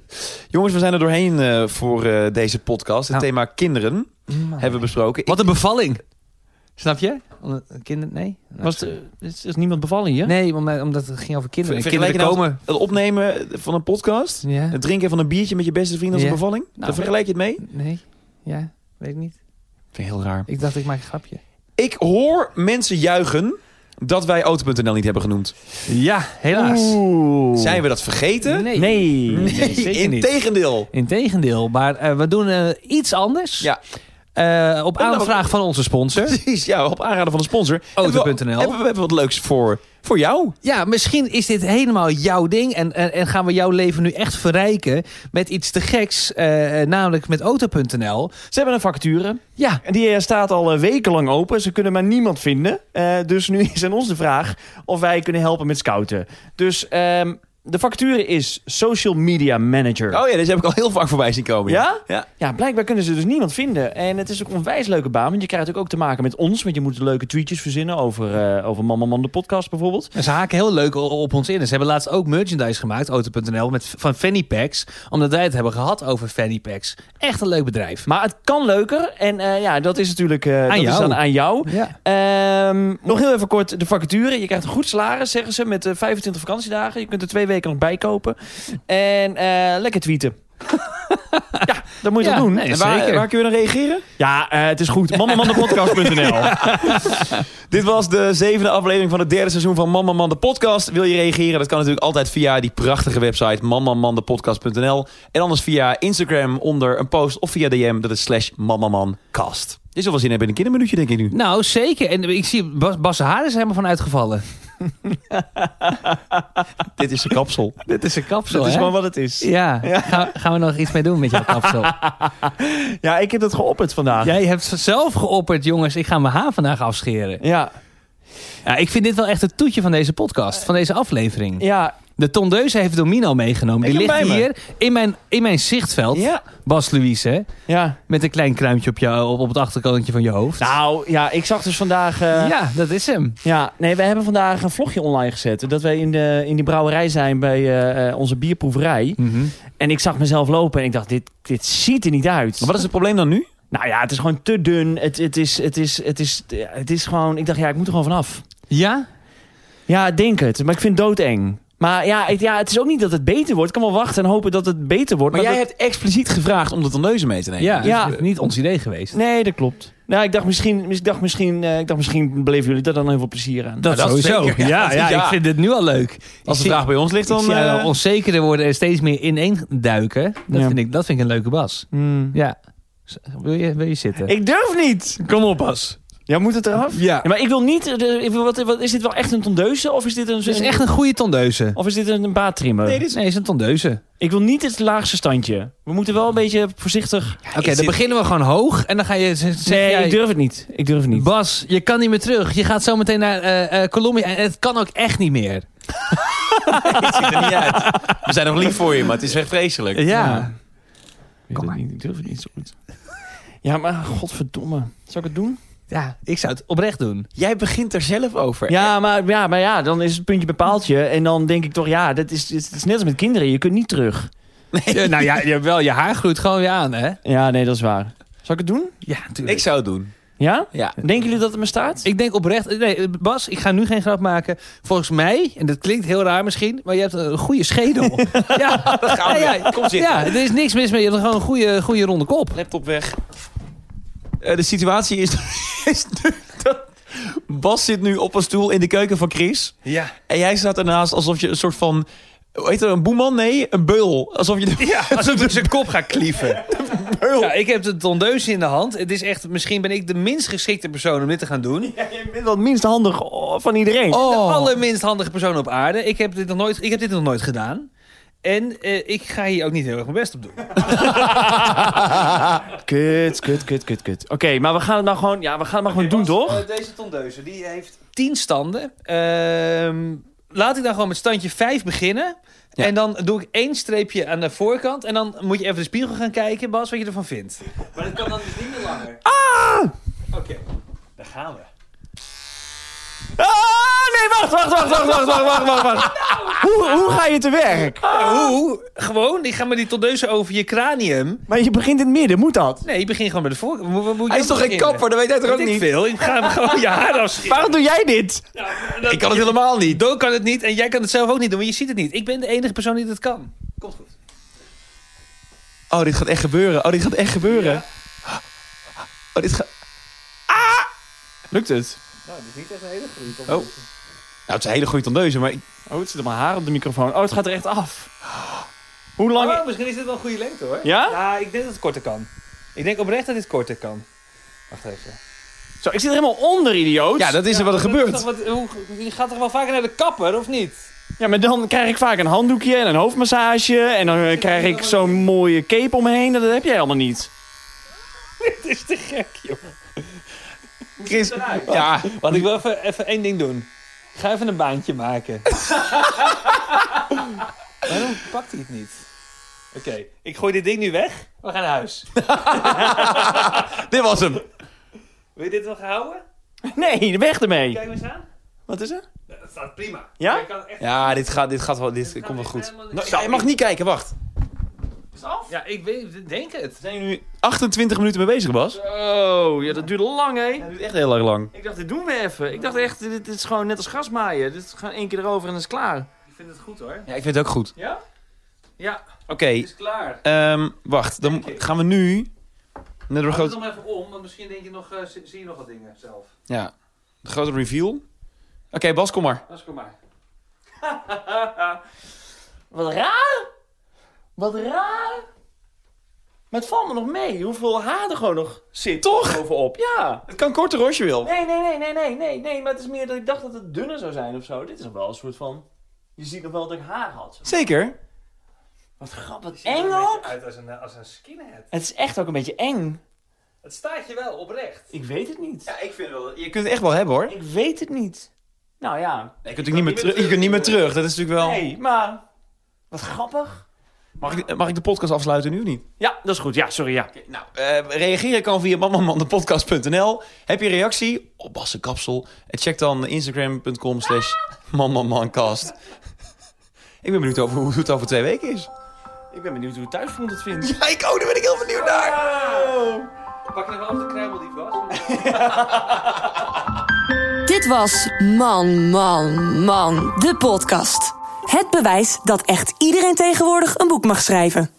Jongens, we zijn er doorheen eh, voor eh, deze podcast. Het Nou. thema kinderen hebben we besproken. Wat een bevalling. Snap je? Om- Kinderen, nee? Was er, is, is niemand bevallen hier? Nee, omdat, omdat het ging over kinderen. Ver- En kinderen vergelijk je nou komen... Het opnemen van een podcast, Ja? het drinken van een biertje met je beste vriend als een bevalling. Nou, Daar vergelijk je het mee? Nee? Ja? Weet ik niet. Vind ik heel raar. Ik dacht, ik maak een grapje. Ik hoor mensen juichen dat wij Auto.nl niet hebben genoemd. Ja, helaas. Oeh. Zijn we dat vergeten? Nee. Nee. Nee, zeker niet. Integendeel. Integendeel, maar eh, we doen eh, iets anders. Ja. Eh, op aanvraag van onze sponsor. Precies, ja, op aanraden van de sponsor. Auto.nl. Hebben we, hebben we hebben wat leuks voor, voor jou. Ja, misschien is dit helemaal jouw ding. En, en, en gaan we jouw leven nu echt verrijken met iets te geks. eh, namelijk met Auto.nl. Ze hebben een vacature. Ja, En die eh, staat al eh, wekenlang open. Ze kunnen maar niemand vinden. Eh, dus nu is aan ons de vraag of wij kunnen helpen met scouten. Dus ehm, de vacature is Social Media Manager. Oh ja, deze heb ik al heel vaak voorbij zien komen. Ja? Ja. Ja, blijkbaar kunnen ze dus niemand vinden. En het is ook een onwijs leuke baan. Want je krijgt ook, ook te maken met ons. Want je moet leuke tweetjes verzinnen over, eh over Mama Man de podcast bijvoorbeeld. en ze haken heel leuk op ons in. Ze hebben laatst ook merchandise gemaakt, Auto.nl, met, van Fanny Packs. Omdat wij het hebben gehad over Fanny Packs. Echt een leuk bedrijf. Maar het kan leuker. En eh, ja, dat is natuurlijk eh, dat jou. Is dan aan jou. Ja. Ehm, nog heel even kort de vacature. Je krijgt een goed salaris, zeggen ze, met eh, 25 vakantiedagen. Je kunt er twee weken nog bij kopen. En eh, lekker tweeten. ja, dat moet je Ja, toch doen. nee, En waar, Zeker. waar kun je dan reageren? Ja, eh, het is goed. Mamamandepodcast.nl Dit was de zevende aflevering van het derde seizoen van Mama Man de podcast. Wil je reageren? Dat kan natuurlijk altijd via die prachtige website mamamandepodcast.nl. En anders via Instagram onder een post of via DM. Dat is slash mamamancast. Je zult wel zin hebben in een kinderminuutje, denk ik nu. Nou, zeker. En ik zie Bas, Bas haar is helemaal van uitgevallen. Dit is de kapsel. Dit is een kapsel, Dat is gewoon wat het is. Ja, Gaan, gaan we nog iets mee doen met jouw kapsel? Ja, ik heb het geopperd vandaag. Jij hebt zelf geopperd, jongens. Ik ga mijn haar vandaag afscheren. Ja, Ja, ik vind dit wel echt het toetje van deze podcast, van deze aflevering. ja, De tondeuze heeft Domino meegenomen. Ik Die ligt hier in mijn, in mijn zichtveld. ja, Bas Louise, hè? ja. met een klein kruimpje op, jou, op, op het achterkantje van je hoofd. Nou, ja, ik zag dus vandaag... eh, ja, dat is hem. Ja, nee, we hebben vandaag een vlogje online gezet. Dat wij in, de, in die brouwerij zijn bij eh, eh, onze bierproeverij. En ik zag mezelf lopen en ik dacht, dit, dit ziet er niet uit. Maar wat is het probleem dan nu? Nou ja, het is gewoon te dun. Het, het, is, het, is, het, is, het is gewoon... Ik dacht, ja, ik moet er gewoon vanaf. Ja? Ja, ik denk het. Maar ik vind het doodeng. Maar ja het, ja, het is ook niet dat het beter wordt. Ik kan wel wachten en hopen dat het beter wordt. Maar jij dat- hebt expliciet gevraagd om de tondeuze mee te nemen. Ja, Ja. dat is niet ons idee geweest. Nee, dat klopt. Nou, ik dacht misschien, ik dacht misschien, eh, ik dacht misschien beleven jullie daar dan heel veel plezier aan. Dat, dat sowieso. zeker. Ja, Ja, ja, ja. ik vind dit nu al leuk. Als de vraag bij ons ligt, Ik dan... zie eh, onzekerder worden en steeds meer ineen duiken. Dat, Ja. vind ik, dat vind ik een leuke bas. Hmm. Ja. Wil je, wil je zitten? Ik durf niet. Kom op, Bas. Ja, moet het eraf? Ja. Ja, maar ik wil niet. De, ik wil, wat, wat, is dit wel echt een tondeuze of is dit een, Het is echt een goede tondeuze. of is dit een baardtrimmer? Nee, dit is... Nee, het is een tondeuze. Ik wil niet het laagste standje. We moeten wel een beetje voorzichtig. Oké, dan beginnen we gewoon hoog. En dan ga je zeg nee, jij... ik durf het niet. Ik durf het niet. Bas, je kan niet meer terug. Je gaat zo meteen naar eh eh, Colombia. En het kan ook echt niet meer. Het ziet er niet uit. We zijn nog lief voor je, maar het is echt vreselijk. Ja. Het niet. ik durf het niet zo goed. Ja, maar godverdomme. Zal ik het doen? Ja, ik zou het oprecht doen. Jij begint er zelf over. Ja, maar ja, maar ja, dan is het puntje bij paaltje. En dan denk ik toch, ja, dat is, het is net als met kinderen. Je kunt niet terug. Ja, nou ja, je, wel, je haar groeit gewoon weer aan, hè? Ja, nee, dat is waar. Zal ik het doen? Ja, natuurlijk. Ik zou het doen. Ja? Ja. Denken jullie dat het me staat? Ik denk oprecht... Nee, Bas, ik ga nu geen grap maken. Volgens mij, en dat klinkt heel raar misschien... maar je hebt een goede schedel. ja, gaan we. ja, ja, Kom zitten. Ja, er is niks mis mee. Je hebt gewoon een goede, goede ronde kop. Laptop weg. Eh, de situatie is, is nu dat Bas zit nu op een stoel in de keuken van Chris. Ja. En jij staat ernaast alsof je een soort van... Heet dat? Een boeman? Nee, een beul. Alsof je... De, Ja, alsof ik zijn kop ga klieven. beul. Ja, ik heb de tondeus in de hand. Het is echt, misschien ben ik de minst geschikte persoon om dit te gaan doen. Ja, je bent wel het minst handig oh, van iedereen. De allerminst handige persoon op aarde. Ik heb dit nog nooit, ik heb dit nog nooit gedaan. En eh, ik ga hier ook niet heel erg mijn best op doen. Kut, kut, kut, kut, kut. Oké, maar we gaan het nou gewoon, ja, we gaan het maar gewoon doen, toch? deze tondeuze, die heeft 10 standen. Ehm, laat ik dan gewoon met standje 5 beginnen. Ja. En dan doe ik één streepje aan de voorkant. En dan moet je even de spiegel gaan kijken, Bas, wat je ervan vindt. Maar dat kan dan dus niet meer langer. Ah! Oké, daar gaan we. Ah, nee, wacht, wacht, wacht, wacht, wacht, wacht, wacht, wacht, wacht. Hoe, hoe ga je te werk? Hoe? Gewoon, ik ga met die tondeuze over je cranium. Maar je begint in het midden, moet dat? Nee, je begint gewoon met de voorkant. Moet, moet je Hij is ook toch geen beginnen? kapper, dat weet hij toch ook Weet ik niet? veel. Ik ga hem gewoon je haar af. Waarom doe jij dit? Ik kan het helemaal niet. Dood kan het niet en jij kan het zelf ook niet doen, maar je ziet het niet. Ik ben de enige persoon die dat kan. Komt goed. Oh, dit gaat echt gebeuren. Oh, dit gaat echt gebeuren. Oh, dit gaat... Lukt het? Nou, dat is niet echt een hele goede Oh. Nou, het is een hele goede tondeuze, maar... ik- Oh, het zit op mijn haar op de microfoon. Oh, het gaat er echt af. Hoe lang... Oh, misschien is dit wel een goede lengte hoor. Ja? Ja, ik denk dat het korter kan. Ik denk oprecht dat dit korter kan. Wacht even. Zo, ik zit er helemaal onder, idioot. Ja, dat is er wat er gebeurt. wat- hoe, je gaat toch wel vaker naar de kapper, of niet? Ja, maar dan krijg ik vaak een handdoekje en een hoofdmassage. En dan eh, krijg ik zo'n mooie cape omheen. Dat heb jij allemaal niet. Dit is te gek, joh. Chris, ja, Want ik wil even, even één ding doen. Ik ga even een baantje maken. Waarom pakt hij het niet? Oké, ik gooi dit ding nu weg. We gaan naar huis. dit was hem. Wil je dit nog houden? Nee, weg ermee. Kijk eens aan. Wat is er? Dat staat prima. Ja? Echt... Ja, dit gaat, dit gaat wel, dit komt wel goed. Helemaal Nou, je mag niet kijken, wacht. Is het af? Ja, ik weet, denk het. We zijn nu 28 minuten mee bezig, Bas. Oh, ja, dat duurde lang, hè? Dat duurt echt heel erg lang. Ik dacht, dit doen we even. Ik dacht echt, dit, is gewoon net als grasmaaien. Dit is gewoon één keer erover en dan is het klaar. Ik vind het goed hoor. Ja, ik vind het ook goed. Ja? Ja, Oké, het is klaar. ehm, wacht. Dan gaan we nu... Naar de, Hou het nog even om, want misschien denk je nog, eh, zie, zie je nog wat dingen zelf. ja, de grote reveal. Oké, Bas, kom maar. Is kom maar. Wat raar. Wat raar. Maar het valt me nog mee hoeveel haar er gewoon nog zit. Toch? Bovenop, ja. Het kan korter als je wil. Nee, nee, nee, nee, nee, nee, nee. Maar het is meer dat ik dacht dat het dunner zou zijn of zo. Dit is nog wel een soort van... Je ziet nog wel dat ik haar had. Zeker. Wat grappig. Het ziet er Eng beetje ook. uit als een, als een skinhead. Het is echt ook een beetje eng. Het staat je wel oprecht. Ik weet het niet. Ja, ik vind wel... Je kunt het echt wel hebben, hoor. Ik weet het niet. Nou ja. Je kunt natuurlijk niet meer, terug. je kunt niet meer terug. Dat is natuurlijk wel... Nee, maar... Wat grappig. Mag, ik, mag ik de podcast afsluiten nu of niet? Ja, dat is goed. Ja, sorry, ja. Nou, eh, reageren kan via mamamandepodcast.nl. Heb je een reactie? Op Basse Kapsel. Eh, Check dan instagram.com slash mamamancast. Ik ben benieuwd over hoe het over twee weken is. Ik ben benieuwd hoe thuisvond het vindt. Ja, ik ook. Daar ben ik heel benieuwd naar. Pak je nog wel of de kruimel die was? Dit was Man, Man, Man, de podcast. Het bewijs dat echt iedereen tegenwoordig een boek mag schrijven.